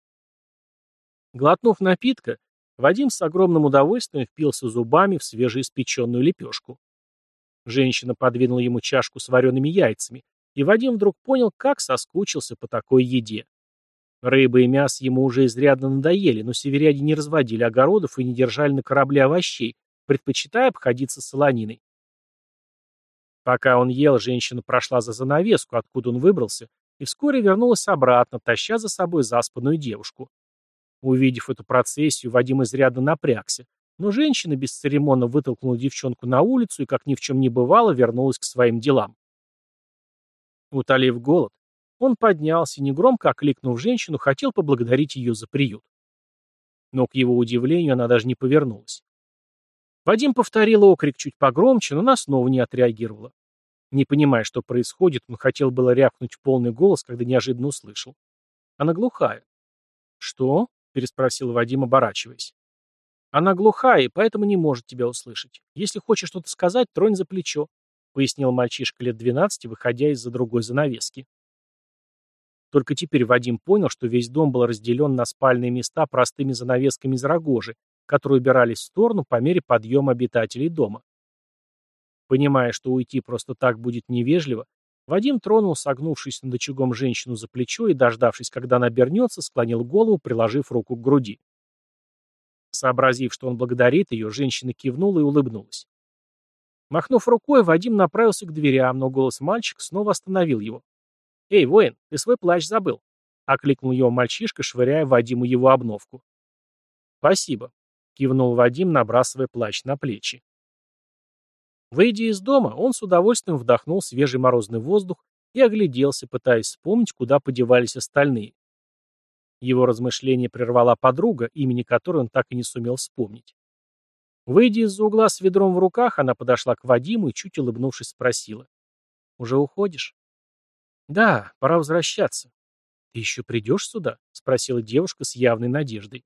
Глотнув напитка, Вадим с огромным удовольствием впился зубами в свежеиспеченную лепешку. Женщина подвинула ему чашку с вареными яйцами, и Вадим вдруг понял, как соскучился по такой еде. Рыба и мясо ему уже изрядно надоели, но северяне не разводили огородов и не держали на корабле овощей, предпочитая обходиться солониной. Пока он ел, женщина прошла за занавеску, откуда он выбрался, и вскоре вернулась обратно, таща за собой заспанную девушку. Увидев эту процессию, Вадим изрядно напрягся, но женщина бесцеремонно вытолкнула девчонку на улицу и, как ни в чем не бывало, вернулась к своим делам. Утолив голод, он поднялся и, негромко окликнув женщину, хотел поблагодарить ее за приют. Но, к его удивлению, она даже не повернулась. Вадим повторил окрик чуть погромче, но она снова не отреагировала. Не понимая, что происходит, он хотел было рявкнуть в полный голос, когда неожиданно услышал. Она глухая. «Что?» — переспросил Вадим, оборачиваясь. Она глухая, и поэтому не может тебя услышать. Если хочешь что-то сказать, тронь за плечо», — пояснил мальчишка лет двенадцати, выходя из-за другой занавески. Только теперь Вадим понял, что весь дом был разделен на спальные места простыми занавесками из рогожи, которые убирались в сторону по мере подъема обитателей дома. Понимая, что уйти просто так будет невежливо, Вадим тронул согнувшись над очагом женщину за плечо и, дождавшись, когда она обернется, склонил голову, приложив руку к груди. Сообразив, что он благодарит ее, женщина кивнула и улыбнулась. Махнув рукой, Вадим направился к дверям, но голос мальчика снова остановил его. «Эй, воин, ты свой плащ забыл!» — окликнул его мальчишка, швыряя Вадиму его обновку. «Спасибо», — кивнул Вадим, набрасывая плащ на плечи. Выйдя из дома, он с удовольствием вдохнул свежий морозный воздух и огляделся, пытаясь вспомнить, куда подевались остальные. Его размышление прервала подруга, имени которой он так и не сумел вспомнить. Выйдя из-за угла с ведром в руках, она подошла к Вадиму и, чуть улыбнувшись, спросила. «Уже уходишь?» «Да, пора возвращаться». «Ты еще придешь сюда?» — спросила девушка с явной надеждой.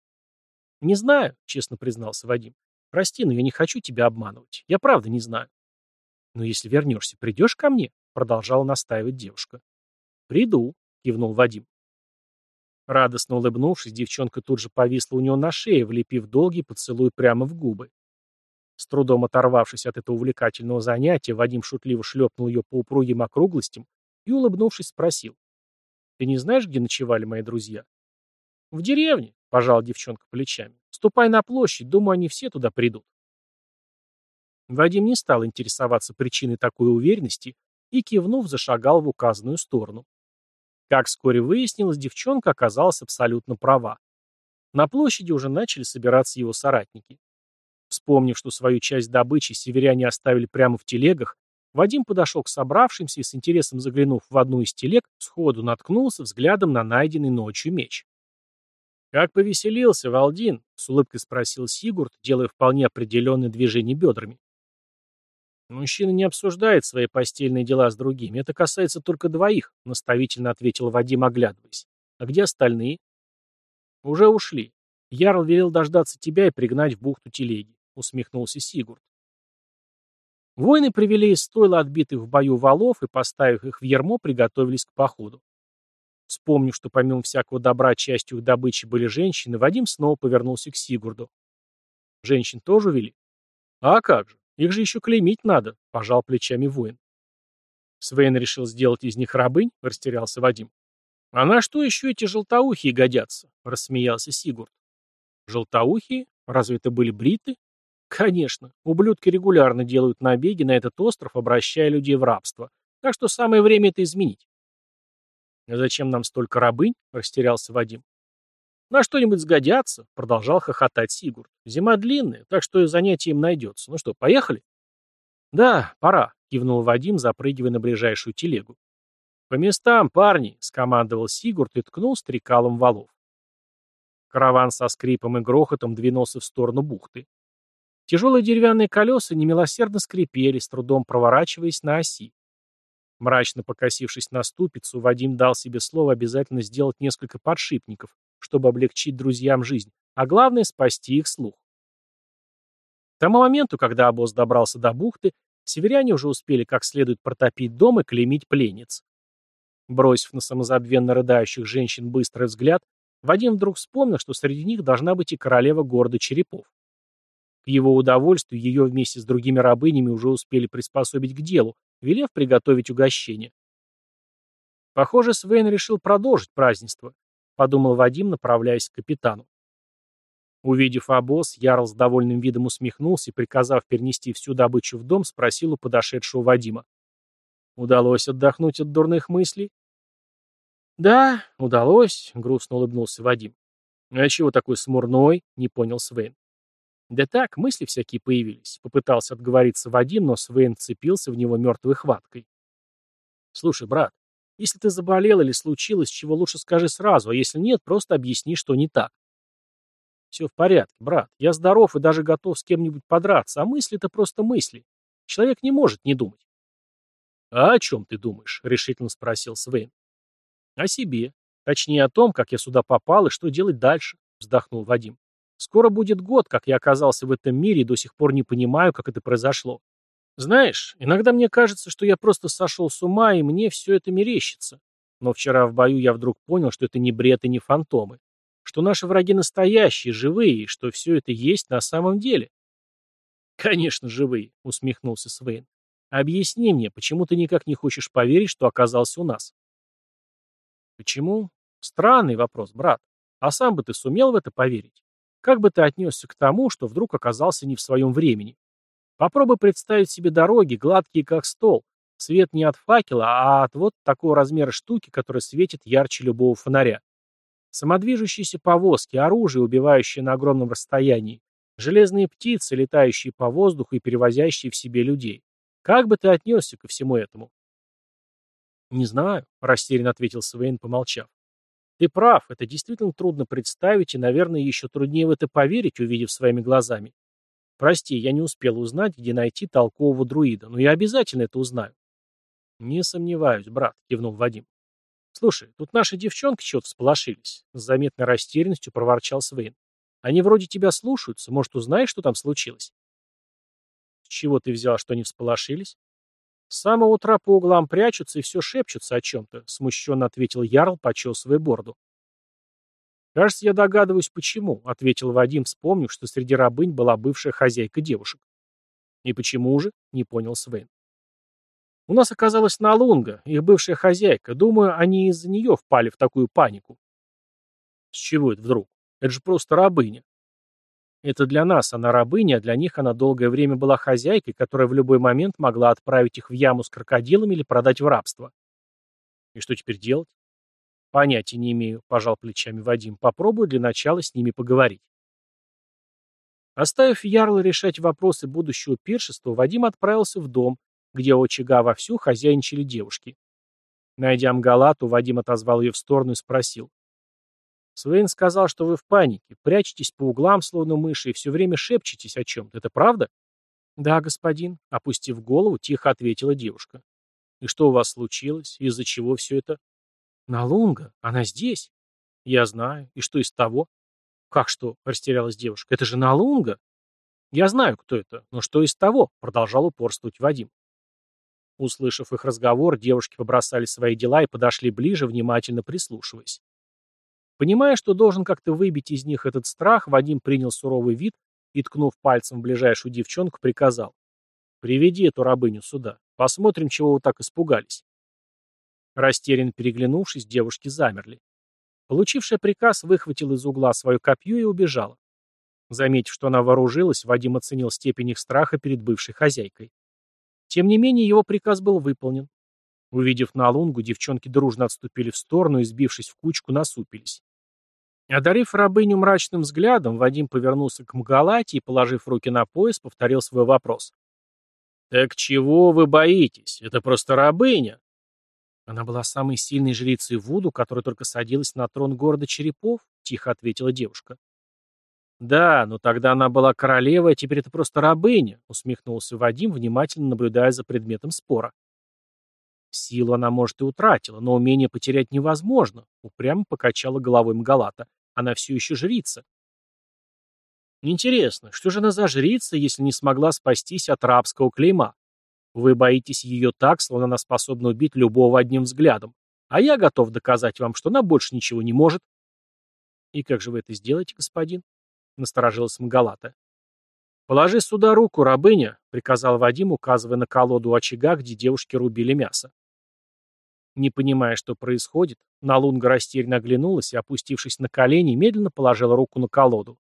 «Не знаю», — честно признался Вадим. «Прости, но я не хочу тебя обманывать. Я правда не знаю». «Но если вернешься, придешь ко мне?» — продолжала настаивать девушка. «Приду», — кивнул Вадим. Радостно улыбнувшись, девчонка тут же повисла у него на шее, влепив долгий поцелуй прямо в губы. С трудом оторвавшись от этого увлекательного занятия, Вадим шутливо шлепнул ее по упругим округлостям и, улыбнувшись, спросил. «Ты не знаешь, где ночевали мои друзья?» «В деревне», — пожала девчонка плечами. «Ступай на площадь, думаю, они все туда придут». Вадим не стал интересоваться причиной такой уверенности и, кивнув, зашагал в указанную сторону. Как вскоре выяснилось, девчонка оказалась абсолютно права. На площади уже начали собираться его соратники. Вспомнив, что свою часть добычи северяне оставили прямо в телегах, Вадим подошел к собравшимся и с интересом заглянув в одну из телег, сходу наткнулся взглядом на найденный ночью меч. «Как повеселился, Валдин?» — с улыбкой спросил Сигурд, делая вполне определенные движения бедрами. «Мужчина не обсуждает свои постельные дела с другими. Это касается только двоих», — наставительно ответил Вадим, оглядываясь. «А где остальные?» «Уже ушли. Ярл велел дождаться тебя и пригнать в бухту телеги», — усмехнулся Сигурд. Воины привели из стойла отбитых в бою валов и, поставив их в ермо, приготовились к походу. Вспомнив, что помимо всякого добра частью их добычи были женщины, Вадим снова повернулся к Сигурду. «Женщин тоже увели?» «А как же? Их же еще клеймить надо», — пожал плечами воин. Свейн решил сделать из них рабынь, — растерялся Вадим. «А на что еще эти желтоухие годятся?» — рассмеялся Сигурд. «Желтоухие? Разве это были бриты?» «Конечно. Ублюдки регулярно делают набеги на этот остров, обращая людей в рабство. Так что самое время это изменить». «А зачем нам столько рабынь?» — растерялся Вадим. «На что-нибудь сгодятся», — продолжал хохотать Сигурд. «Зима длинная, так что и занятие им найдется. Ну что, поехали?» «Да, пора», — кивнул Вадим, запрыгивая на ближайшую телегу. «По местам, парни!» — скомандовал Сигурд и ткнул стрекалом валов. Караван со скрипом и грохотом двинулся в сторону бухты. Тяжелые деревянные колеса немилосердно скрипели, с трудом проворачиваясь на оси. Мрачно покосившись на ступицу, Вадим дал себе слово обязательно сделать несколько подшипников, чтобы облегчить друзьям жизнь, а главное — спасти их слух. К тому моменту, когда обоз добрался до бухты, северяне уже успели как следует протопить дом и клеймить пленниц. Бросив на самозабвенно рыдающих женщин быстрый взгляд, Вадим вдруг вспомнил, что среди них должна быть и королева города Черепов. К его удовольствию ее вместе с другими рабынями уже успели приспособить к делу, велев приготовить угощение. Похоже, Свейн решил продолжить празднество, подумал Вадим, направляясь к капитану. Увидев обоз, Ярл с довольным видом усмехнулся и, приказав перенести всю добычу в дом, спросил у подошедшего Вадима. «Удалось отдохнуть от дурных мыслей?» «Да, удалось», — грустно улыбнулся Вадим. «А чего такой смурной?» — не понял Свейн. «Да так, мысли всякие появились», — попытался отговориться Вадим, но Свейн цепился в него мертвой хваткой. «Слушай, брат, если ты заболел или случилось, чего лучше скажи сразу, а если нет, просто объясни, что не так». «Все в порядке, брат. Я здоров и даже готов с кем-нибудь подраться, а мысли — это просто мысли. Человек не может не думать». «А о чем ты думаешь?» — решительно спросил Свейн. «О себе. Точнее, о том, как я сюда попал и что делать дальше», — вздохнул Вадим. Скоро будет год, как я оказался в этом мире и до сих пор не понимаю, как это произошло. Знаешь, иногда мне кажется, что я просто сошел с ума, и мне все это мерещится. Но вчера в бою я вдруг понял, что это не бред и не фантомы. Что наши враги настоящие, живые, и что все это есть на самом деле. «Конечно, живые», — усмехнулся Свейн. «Объясни мне, почему ты никак не хочешь поверить, что оказался у нас?» «Почему? Странный вопрос, брат. А сам бы ты сумел в это поверить? Как бы ты отнесся к тому, что вдруг оказался не в своем времени? Попробуй представить себе дороги, гладкие как стол. Свет не от факела, а от вот такого размера штуки, которая светит ярче любого фонаря. Самодвижущиеся повозки, оружие, убивающее на огромном расстоянии, железные птицы, летающие по воздуху и перевозящие в себе людей. Как бы ты отнесся ко всему этому? «Не знаю», — растерянно ответил Свейн, помолчав. «Ты прав, это действительно трудно представить, и, наверное, еще труднее в это поверить, увидев своими глазами. Прости, я не успел узнать, где найти толкового друида, но я обязательно это узнаю». «Не сомневаюсь, брат», — кивнул Вадим. «Слушай, тут наши девчонки чего-то всполошились», — с заметной растерянностью проворчал Свейн. «Они вроде тебя слушаются, может, узнаешь, что там случилось?» «С чего ты взял, что они всполошились?» «С самого утра по углам прячутся и все шепчутся о чем-то», — смущенно ответил Ярл, почесывая борду. «Кажется, я догадываюсь, почему», — ответил Вадим, вспомнив, что среди рабынь была бывшая хозяйка девушек. «И почему же?» — не понял Свен. «У нас оказалась Налунга, их бывшая хозяйка. Думаю, они из-за нее впали в такую панику». «С чего это вдруг? Это же просто рабыня». Это для нас она рабыня, а для них она долгое время была хозяйкой, которая в любой момент могла отправить их в яму с крокодилами или продать в рабство. И что теперь делать? Понятия не имею, пожал плечами Вадим. Попробую для начала с ними поговорить. Оставив Ярла решать вопросы будущего пиршества, Вадим отправился в дом, где у очага вовсю хозяйничали девушки. Найдя Мгалату, Вадим отозвал ее в сторону и спросил. Свейн сказал, что вы в панике, прячетесь по углам, словно мыши, и все время шепчетесь о чем-то. Это правда? Да, господин, опустив голову, тихо ответила девушка. И что у вас случилось? Из-за чего все это? Налунга? Она здесь? Я знаю. И что из того? Как что? Растерялась девушка. Это же Налунга? Я знаю, кто это, но что из того? Продолжал упорствовать Вадим. Услышав их разговор, девушки побросали свои дела и подошли ближе, внимательно прислушиваясь. Понимая, что должен как-то выбить из них этот страх, Вадим принял суровый вид и, ткнув пальцем в ближайшую девчонку, приказал. «Приведи эту рабыню сюда. Посмотрим, чего вы так испугались». Растерянно переглянувшись, девушки замерли. Получившая приказ выхватила из угла свое копье и убежала. Заметив, что она вооружилась, Вадим оценил степень их страха перед бывшей хозяйкой. Тем не менее, его приказ был выполнен. Увидев Налунгу, девчонки дружно отступили в сторону и, сбившись в кучку, насупились. Одарив рабыню мрачным взглядом, Вадим повернулся к Мгалате и, положив руки на пояс, повторил свой вопрос. «Так чего вы боитесь? Это просто рабыня!» Она была самой сильной жрицей Вуду, которая только садилась на трон города Черепов, тихо ответила девушка. «Да, но тогда она была королевой, а теперь это просто рабыня», усмехнулся Вадим, внимательно наблюдая за предметом спора. Силу она, может, и утратила, но умение потерять невозможно, упрямо покачала головой Мгалата. Она все еще жрица. Интересно, что же она за жрица, если не смогла спастись от рабского клейма? Вы боитесь ее так, словно она способна убить любого одним взглядом. А я готов доказать вам, что она больше ничего не может. И как же вы это сделаете, господин? Насторожилась Мгалата. «Положи сюда руку, рабыня», — приказал Вадим, указывая на колоду очага, где девушки рубили мясо. Не понимая, что происходит, Налунга растерянно оглянулась и, опустившись на колени, медленно положила руку на колоду.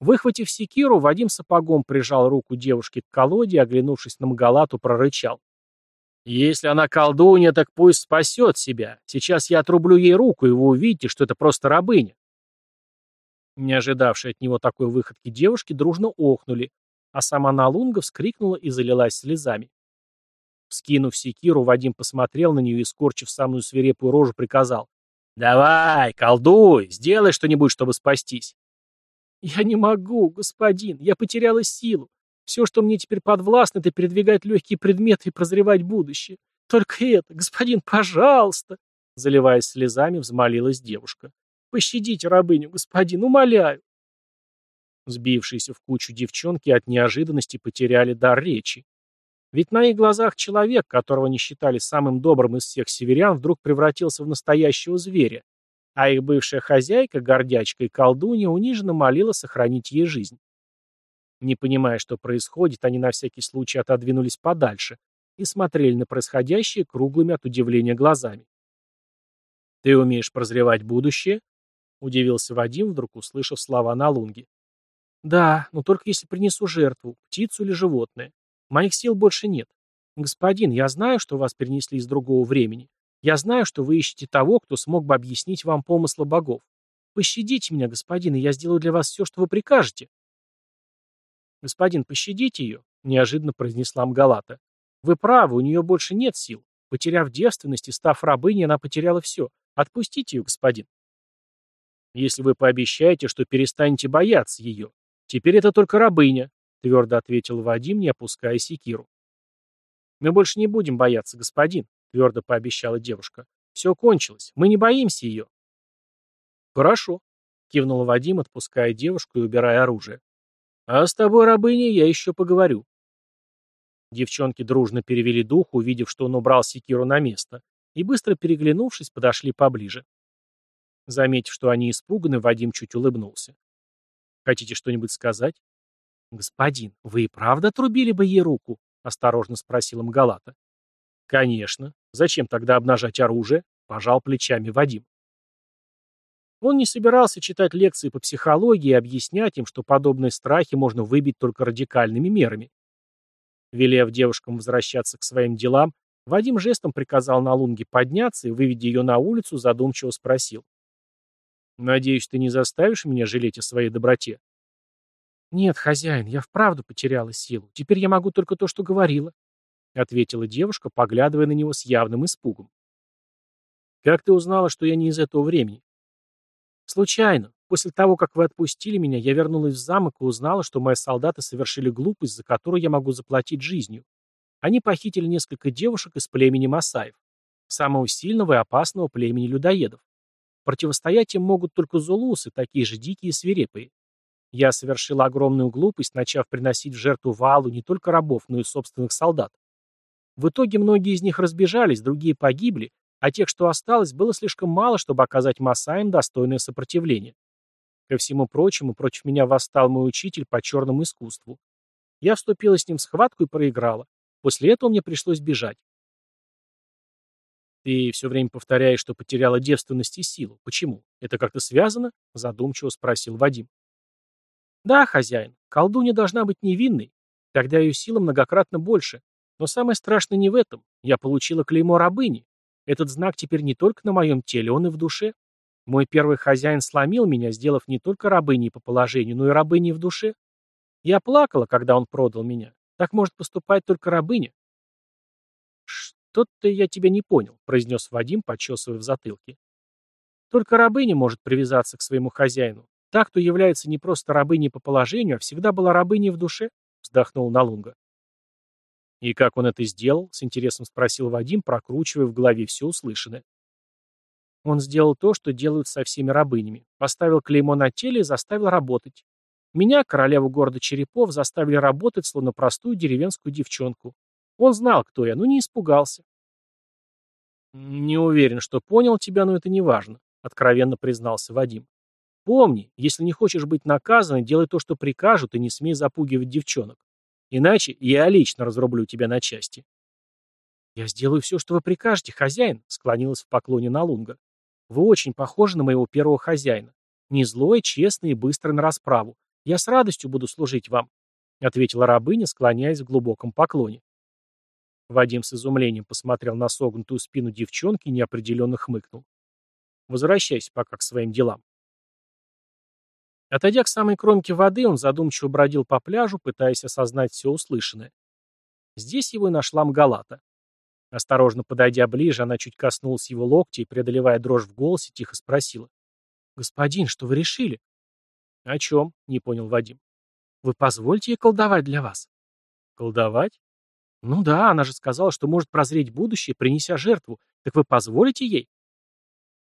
Выхватив секиру, Вадим сапогом прижал руку девушки к колоде и, оглянувшись на Магалату, прорычал. «Если она колдунья, так пусть спасет себя. Сейчас я отрублю ей руку, и вы увидите, что это просто рабыня». Не ожидавшие от него такой выходки девушки дружно охнули, а сама Налунга вскрикнула и залилась слезами. Скинув секиру, Вадим посмотрел на нее и, скорчив самую свирепую рожу, приказал. «Давай, колдуй, сделай что-нибудь, чтобы спастись». «Я не могу, господин, я потеряла силу. Все, что мне теперь подвластно, это передвигать легкие предметы и прозревать будущее. Только это, господин, пожалуйста!» Заливаясь слезами, взмолилась девушка. «Пощадите рабыню, господин, умоляю!» Сбившиеся в кучу девчонки от неожиданности потеряли дар речи. Ведь на их глазах человек, которого они считали самым добрым из всех северян, вдруг превратился в настоящего зверя, а их бывшая хозяйка, гордячка и колдунья униженно молила сохранить ей жизнь. Не понимая, что происходит, они на всякий случай отодвинулись подальше и смотрели на происходящее круглыми от удивления глазами. «Ты умеешь прозревать будущее?» — удивился Вадим, вдруг услышав слова на лунге. «Да, но только если принесу жертву, птицу или животное. Моих сил больше нет. Господин, я знаю, что вас перенесли из другого времени. Я знаю, что вы ищете того, кто смог бы объяснить вам помыслы богов. Пощадите меня, господин, и я сделаю для вас все, что вы прикажете». «Господин, пощадите ее», — неожиданно произнесла Мгалата. «Вы правы, у нее больше нет сил. Потеряв девственность и став рабыней, она потеряла все. Отпустите ее, господин». «Если вы пообещаете, что перестанете бояться ее. Теперь это только рабыня», — твердо ответил Вадим, не опуская секиру. «Мы больше не будем бояться, господин», — твердо пообещала девушка. «Все кончилось. Мы не боимся ее». «Хорошо», — кивнул Вадим, отпуская девушку и убирая оружие. «А с тобой, рабыней, я еще поговорю». Девчонки дружно перевели дух, увидев, что он убрал секиру на место, и, быстро переглянувшись, подошли поближе. Заметив, что они испуганы, Вадим чуть улыбнулся. «Хотите что-нибудь сказать?» «Господин, вы и правда отрубили бы ей руку?» — осторожно спросила Мгалата. «Конечно. Зачем тогда обнажать оружие?» — пожал плечами Вадим. Он не собирался читать лекции по психологии и объяснять им, что подобные страхи можно выбить только радикальными мерами. Велев девушкам возвращаться к своим делам, Вадим жестом приказал Налунге подняться и, выведя ее на улицу, задумчиво спросил. «Надеюсь, ты не заставишь меня жалеть о своей доброте?» «Нет, хозяин, я вправду потеряла силу. Теперь я могу только то, что говорила», — ответила девушка, поглядывая на него с явным испугом. «Как ты узнала, что я не из этого времени?» «Случайно. После того, как вы отпустили меня, я вернулась в замок и узнала, что мои солдаты совершили глупость, за которую я могу заплатить жизнью. Они похитили несколько девушек из племени Масаев, самого сильного и опасного племени людоедов. Противостоять им могут только зулусы, такие же дикие и свирепые. Я совершила огромную глупость, начав приносить в жертву Валу не только рабов, но и собственных солдат. В итоге многие из них разбежались, другие погибли, а тех, что осталось, было слишком мало, чтобы оказать Масаям достойное сопротивление. Ко всему прочему, против меня восстал мой учитель по черному искусству. Я вступила с ним в схватку и проиграла. После этого мне пришлось бежать. Ты все время повторяешь, что потеряла девственность и силу. Почему? Это как-то связано? Задумчиво спросил Вадим. Да, хозяин, колдунья должна быть невинной. Тогда ее сила многократно больше. Но самое страшное не в этом. Я получила клеймо рабыни. Этот знак теперь не только на моем теле, он и в душе. Мой первый хозяин сломил меня, сделав не только рабыней по положению, но и рабыней в душе. Я плакала, когда он продал меня. Так может поступать только рабыня. «Что-то я тебя не понял», — произнес Вадим, почесывая в затылке. «Только рабыня может привязаться к своему хозяину. Та, кто является не просто рабыней по положению, а всегда была рабыней в душе, вздохнул Налунга. И как он это сделал? С интересом спросил Вадим, прокручивая в голове все услышанное. Он сделал то, что делают со всеми рабынями. Поставил клеймо на теле и заставил работать. Меня, королеву города Черепов, заставили работать, словно простую деревенскую девчонку. Он знал, кто я, но не испугался. «Не уверен, что понял тебя, но это не важно», — откровенно признался Вадим. Помни, если не хочешь быть наказанным, делай то, что прикажут, и не смей запугивать девчонок. Иначе я лично разрублю тебя на части. «Я сделаю все, что вы прикажете, хозяин», — склонилась в поклоне Налунга. «Вы очень похожи на моего первого хозяина. Не злой, честный и быстрый на расправу. Я с радостью буду служить вам», — ответила рабыня, склоняясь в глубоком поклоне. Вадим с изумлением посмотрел на согнутую спину девчонки и неопределенно хмыкнул. «Возвращайся пока к своим делам». Отойдя к самой кромке воды, он задумчиво бродил по пляжу, пытаясь осознать все услышанное. Здесь его и нашла Мгалата. Осторожно подойдя ближе, она чуть коснулась его локтя и, преодолевая дрожь в голосе, тихо спросила. «Господин, что вы решили?» «О чем?» — не понял Вадим. «Вы позвольте ей колдовать для вас?» «Колдовать?» «Ну да, она же сказала, что может прозреть будущее, принеся жертву. Так вы позволите ей?»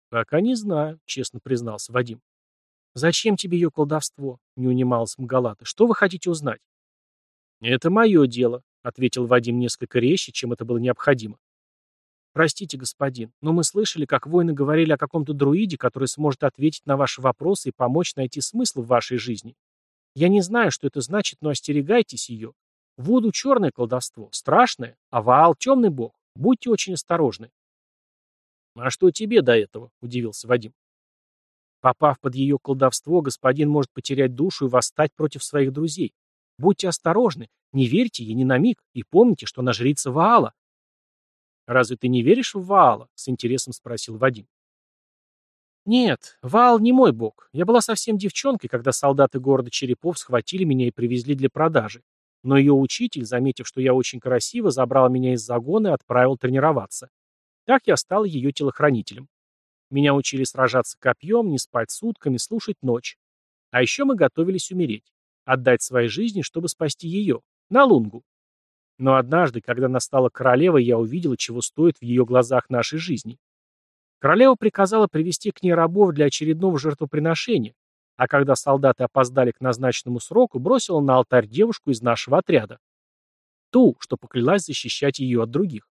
«Пока не знаю», — честно признался Вадим. «Зачем тебе ее колдовство?» — не унималась Мгалата. «Что вы хотите узнать?» «Это мое дело», — ответил Вадим несколько резче, чем это было необходимо. «Простите, господин, но мы слышали, как воины говорили о каком-то друиде, который сможет ответить на ваши вопросы и помочь найти смысл в вашей жизни. Я не знаю, что это значит, но остерегайтесь ее. Вуду — черное колдовство, страшное, а Ваал — темный бог. Будьте очень осторожны». «А что тебе до этого?» — удивился Вадим. Попав под ее колдовство, господин может потерять душу и восстать против своих друзей. Будьте осторожны, не верьте ей ни на миг, и помните, что она жрица Ваала. «Разве ты не веришь в Ваала?» — с интересом спросил Вадим. «Нет, Ваал не мой бог. Я была совсем девчонкой, когда солдаты города Черепов схватили меня и привезли для продажи. Но ее учитель, заметив, что я очень красиво, забрал меня из загона и отправил тренироваться. Так я стал ее телохранителем. Меня учили сражаться копьем, не спать сутками, слушать ночь. А еще мы готовились умереть. Отдать своей жизни, чтобы спасти ее. На лунгу. Но однажды, когда настала королева, я увидела, чего стоит в ее глазах нашей жизни. Королева приказала привести к ней рабов для очередного жертвоприношения, а когда солдаты опоздали к назначенному сроку, бросила на алтарь девушку из нашего отряда. Ту, что поклялась защищать ее от других.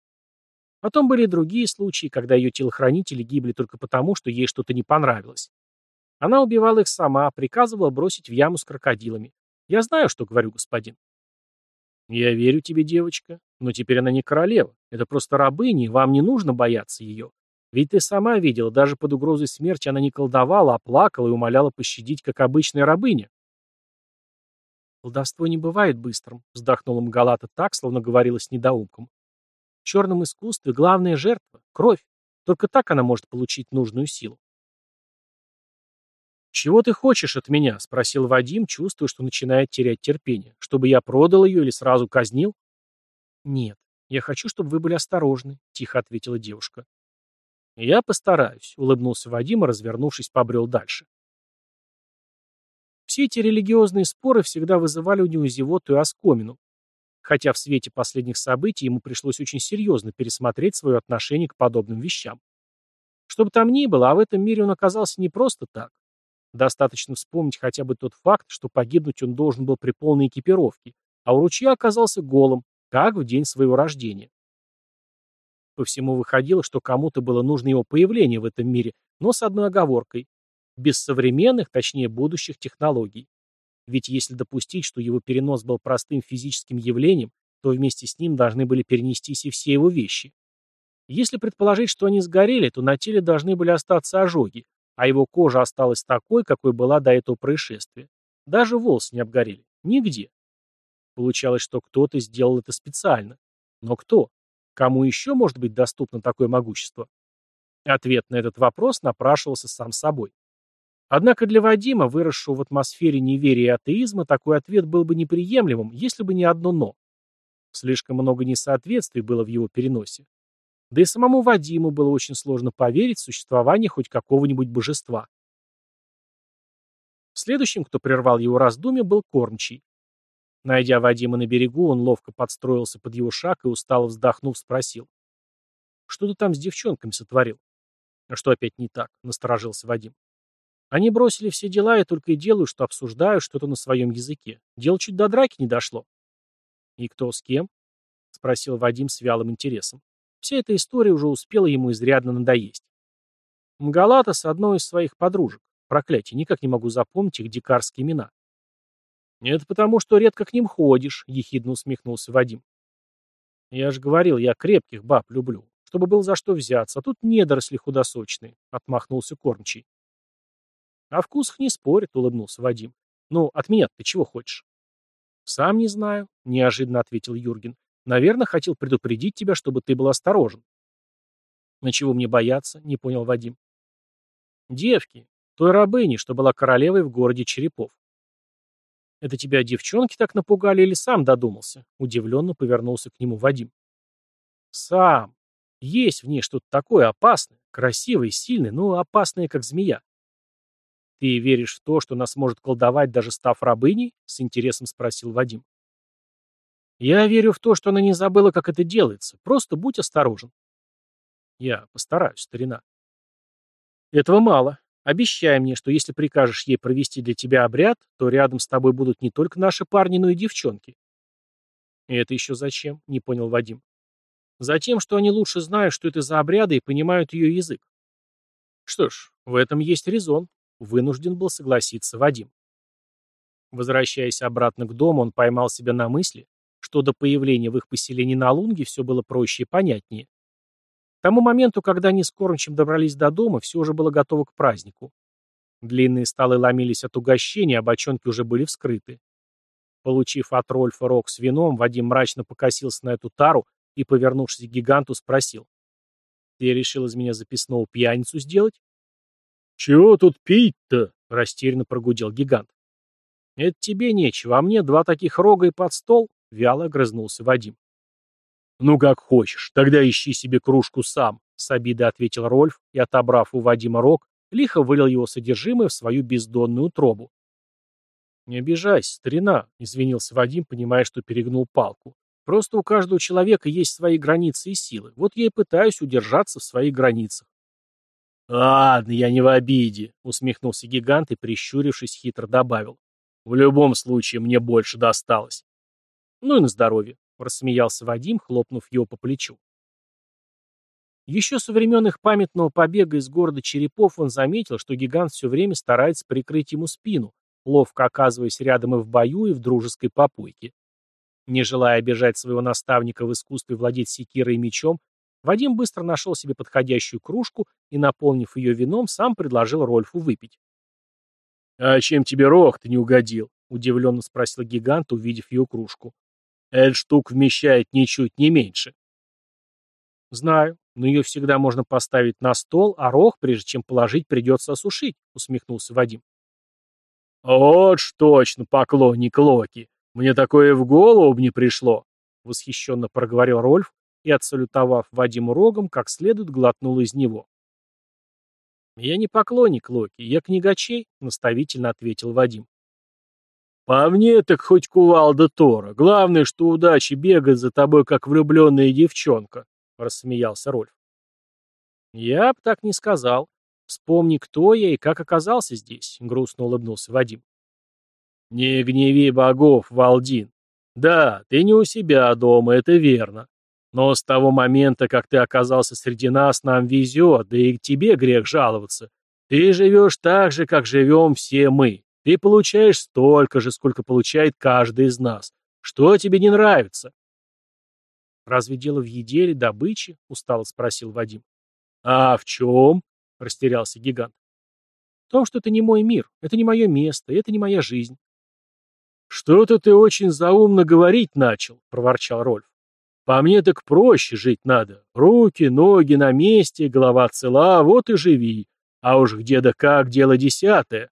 Потом были другие случаи, когда ее телохранители гибли только потому, что ей что-то не понравилось. Она убивала их сама, приказывала бросить в яму с крокодилами. Я знаю, что говорю, господин. «Я верю тебе, девочка, но теперь она не королева. Это просто рабыня, вам не нужно бояться ее. Ведь ты сама видела, даже под угрозой смерти она не колдовала, а плакала и умоляла пощадить, как обычная рабыня». «Колдовство не бывает быстрым», — вздохнула Мгалата так, словно говорила с недоумком. «В черном искусстве главная жертва — кровь. Только так она может получить нужную силу. «Чего ты хочешь от меня?» — спросил Вадим, чувствуя, что начинает терять терпение. «Чтобы я продал ее или сразу казнил?» «Нет, я хочу, чтобы вы были осторожны», — тихо ответила девушка. «Я постараюсь», — улыбнулся Вадим и, развернувшись, побрел дальше. Все эти религиозные споры всегда вызывали у него зевоту и оскомину. Хотя в свете последних событий ему пришлось очень серьезно пересмотреть свое отношение к подобным вещам. Что бы там ни было, а в этом мире он оказался не просто так. Достаточно вспомнить хотя бы тот факт, что погибнуть он должен был при полной экипировке, а у ручья оказался голым, как в день своего рождения. По всему выходило, что кому-то было нужно его появление в этом мире, но с одной оговоркой. Без современных, точнее будущих технологий. Ведь если допустить, что его перенос был простым физическим явлением, то вместе с ним должны были перенестись и все его вещи. Если предположить, что они сгорели, то на теле должны были остаться ожоги, а его кожа осталась такой, какой была до этого происшествия. Даже волосы не обгорели. Нигде. Получалось, что кто-то сделал это специально. Но кто? Кому еще может быть доступно такое могущество? Ответ на этот вопрос напрашивался сам собой. Однако для Вадима, выросшего в атмосфере неверия и атеизма, такой ответ был бы неприемлемым, если бы не одно «но». Слишком много несоответствий было в его переносе. Да и самому Вадиму было очень сложно поверить в существование хоть какого-нибудь божества. Следующим, кто прервал его раздумья, был Кормчий. Найдя Вадима на берегу, он ловко подстроился под его шаг и, устало вздохнув, спросил. «Что ты там с девчонками сотворил?» «А что опять не так?» — насторожился Вадим. «Они бросили все дела и только и делают, что обсуждают что-то на своем языке. Дело чуть до драки не дошло». «И кто с кем?» — спросил Вадим с вялым интересом. Вся эта история уже успела ему изрядно надоесть. Мгалата с одной из своих подружек. Проклятие, никак не могу запомнить их дикарские имена. «Это потому, что редко к ним ходишь», — ехидно усмехнулся Вадим. «Я же говорил, я крепких баб люблю, чтобы был за что взяться, а тут недоросли худосочные», — отмахнулся кормчий. «О вкусах не спорят», — улыбнулся Вадим. «Ну, от меня ты чего хочешь?» «Сам не знаю», — неожиданно ответил Юрген. Наверное, хотел предупредить тебя, чтобы ты был осторожен. На чего мне бояться? Не понял Вадим. Девки. Той рабыни, что была королевой в городе Черепов. Это тебя девчонки так напугали или сам додумался? Удивленно повернулся к нему Вадим. Сам. Есть в ней что-то такое опасное, красивое сильное, но опасное, как змея. Ты веришь в то, что нас может колдовать, даже став рабыней? С интересом спросил Вадим. Я верю в то, что она не забыла, как это делается. Просто будь осторожен. Я постараюсь, старина. Этого мало. Обещай мне, что если прикажешь ей провести для тебя обряд, то рядом с тобой будут не только наши парни, но и девчонки. И это еще зачем? Не понял Вадим. Затем, что они лучше знают, что это за обряды, и понимают ее язык. Что ж, в этом есть резон. Вынужден был согласиться Вадим. Возвращаясь обратно к дому, он поймал себя на мысли, что до появления в их поселении на Лунге все было проще и понятнее. К тому моменту, когда они с Корнчем добрались до дома, все уже было готово к празднику. Длинные столы ломились от угощения, а бочонки уже были вскрыты. Получив от Рольфа рог с вином, Вадим мрачно покосился на эту тару и, повернувшись к гиганту, спросил. «Ты решил из меня записного пьяницу сделать?» «Чего тут пить-то?» — растерянно прогудел гигант. «Это тебе нечего, а мне два таких рога и под стол», — вяло огрызнулся Вадим. «Ну, как хочешь, тогда ищи себе кружку сам», — с обидой ответил Рольф и, отобрав у Вадима рог, лихо вылил его содержимое в свою бездонную тробу. «Не обижайся, старина», — извинился Вадим, понимая, что перегнул палку. «Просто у каждого человека есть свои границы и силы. Вот я и пытаюсь удержаться в своих границах». «Ладно, я не в обиде», — усмехнулся гигант и, прищурившись, хитро добавил. «В любом случае, мне больше досталось». «Ну и на здоровье», — рассмеялся Вадим, хлопнув его по плечу. Еще со времен их памятного побега из города Черепов он заметил, что гигант все время старается прикрыть ему спину, ловко оказываясь рядом и в бою, и в дружеской попойке. Не желая обижать своего наставника в искусстве владеть секирой и мечом, Вадим быстро нашел себе подходящую кружку и, наполнив ее вином, сам предложил Рольфу выпить. «А чем тебе рог-то не угодил?» — удивленно спросил гигант, увидев ее кружку. «Эта штука вмещает ничуть не меньше». «Знаю, но ее всегда можно поставить на стол, а рог, прежде чем положить, придется осушить», — усмехнулся Вадим. «Вот ж точно, поклонник Локи! Мне такое в голову бы не пришло!» — восхищенно проговорил Рольф и, отсалютовав Вадиму рогом, как следует глотнул из него. «Я не поклонник Локи, я книгачей», — наставительно ответил Вадим. «По мне так хоть кувалда Тора. Главное, что удача бегает за тобой, как влюбленная девчонка», — рассмеялся Рольф. «Я б так не сказал. Вспомни, кто я и как оказался здесь», — грустно улыбнулся Вадим. «Не гневи богов, Валдин. Да, ты не у себя дома, это верно. Но с того момента, как ты оказался среди нас, нам везет, да и тебе грех жаловаться. Ты живешь так же, как живем все мы. Ты получаешь столько же, сколько получает каждый из нас. Что тебе не нравится?» «Разве дело в еде или добыче?» — устало спросил Вадим. «А в чем?» растерялся гигант. В том, что это не мой мир, это не мое место, это не моя жизнь. «Что-то ты очень заумно говорить начал», — проворчал Рольф. «По мне так проще жить надо. Руки, ноги на месте, голова цела, вот и живи. А уж где да как, дело десятое».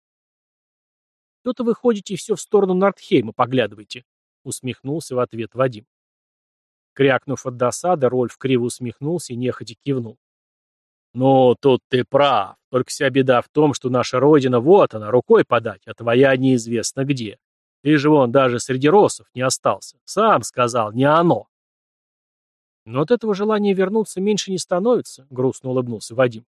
«То-то вы ходите все в сторону Нортхейма поглядывайте», — усмехнулся в ответ Вадим. Крякнув от досады, Рольф криво усмехнулся и нехотя кивнул. «Ну, тут ты прав. Только вся беда в том, что наша родина, вот она, рукой подать, а твоя неизвестно где. Ты же вон даже среди росов не остался. Сам сказал, не оно». «Но от этого желания вернуться меньше не становится», — грустно улыбнулся Вадим.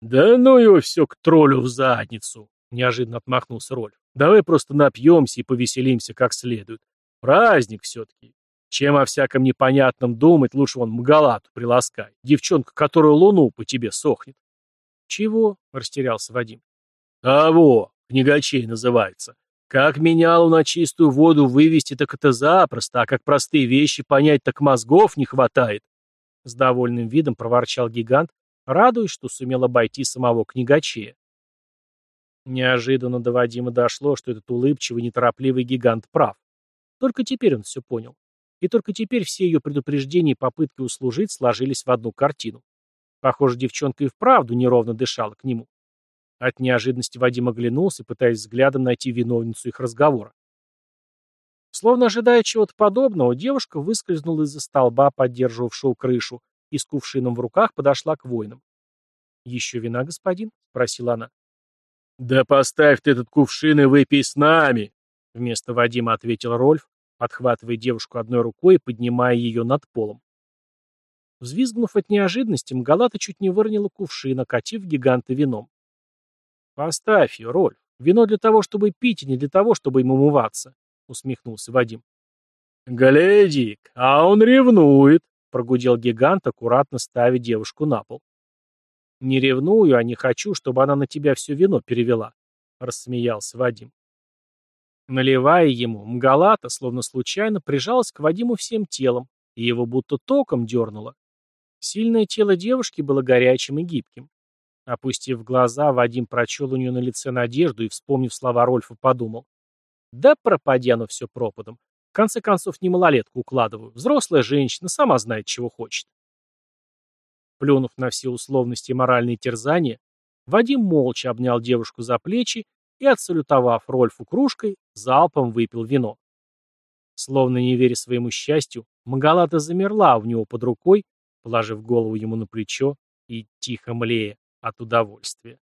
«Да ну его все к троллю в задницу», — неожиданно отмахнулся Рольф. «Давай просто напьемся и повеселимся как следует. Праздник все-таки. Чем о всяком непонятном думать, лучше вон Мгалату приласкай. Девчонка, которую луну по тебе сохнет. Чего? Растерялся Вадим. Того, книгачей называется. Как менялу на чистую воду вывести, так это запросто, а как простые вещи понять, так мозгов не хватает. С довольным видом проворчал гигант, радуясь, что сумел обойти самого книгачея. Неожиданно до Вадима дошло, что этот улыбчивый, неторопливый гигант прав. Только теперь он все понял. И только теперь все ее предупреждения и попытки услужить сложились в одну картину. Похоже, девчонка и вправду неровно дышала к нему. От неожиданности Вадим оглянулся, пытаясь взглядом найти виновницу их разговора. Словно ожидая чего-то подобного, девушка выскользнула из-за столба, поддерживавшего крышу, и с кувшином в руках подошла к воинам. «Еще вина, господин?» — спросила она. «Да поставь ты этот кувшин и выпей с нами!» Вместо Вадима ответил Рольф, подхватывая девушку одной рукой и поднимая ее над полом. Взвизгнув от неожиданности, Мгалата чуть не выронила кувшин, окатив гиганта вином. Поставь ее, Рольф. Вино для того, чтобы пить, и не для того, чтобы им умываться, усмехнулся Вадим. гляди а он ревнует, прогудел гигант, аккуратно ставя девушку на пол. Не ревную, а не хочу, чтобы она на тебя все вино перевела, рассмеялся Вадим. Наливая ему, Мгалата, словно случайно, прижалась к Вадиму всем телом, и его будто током дернуло. Сильное тело девушки было горячим и гибким. Опустив глаза, Вадим прочел у нее на лице надежду и, вспомнив слова Рольфа, подумал. Да пропади оно все пропадом. В конце концов, не малолетку укладываю. Взрослая женщина сама знает, чего хочет. Плюнув на все условности и моральные терзания, Вадим молча обнял девушку за плечи и, отсалютовав Рольфу кружкой, залпом выпил вино. Словно не веря своему счастью, Магалата замерла у него под рукой, положив голову ему на плечо и тихо млея от удовольствия.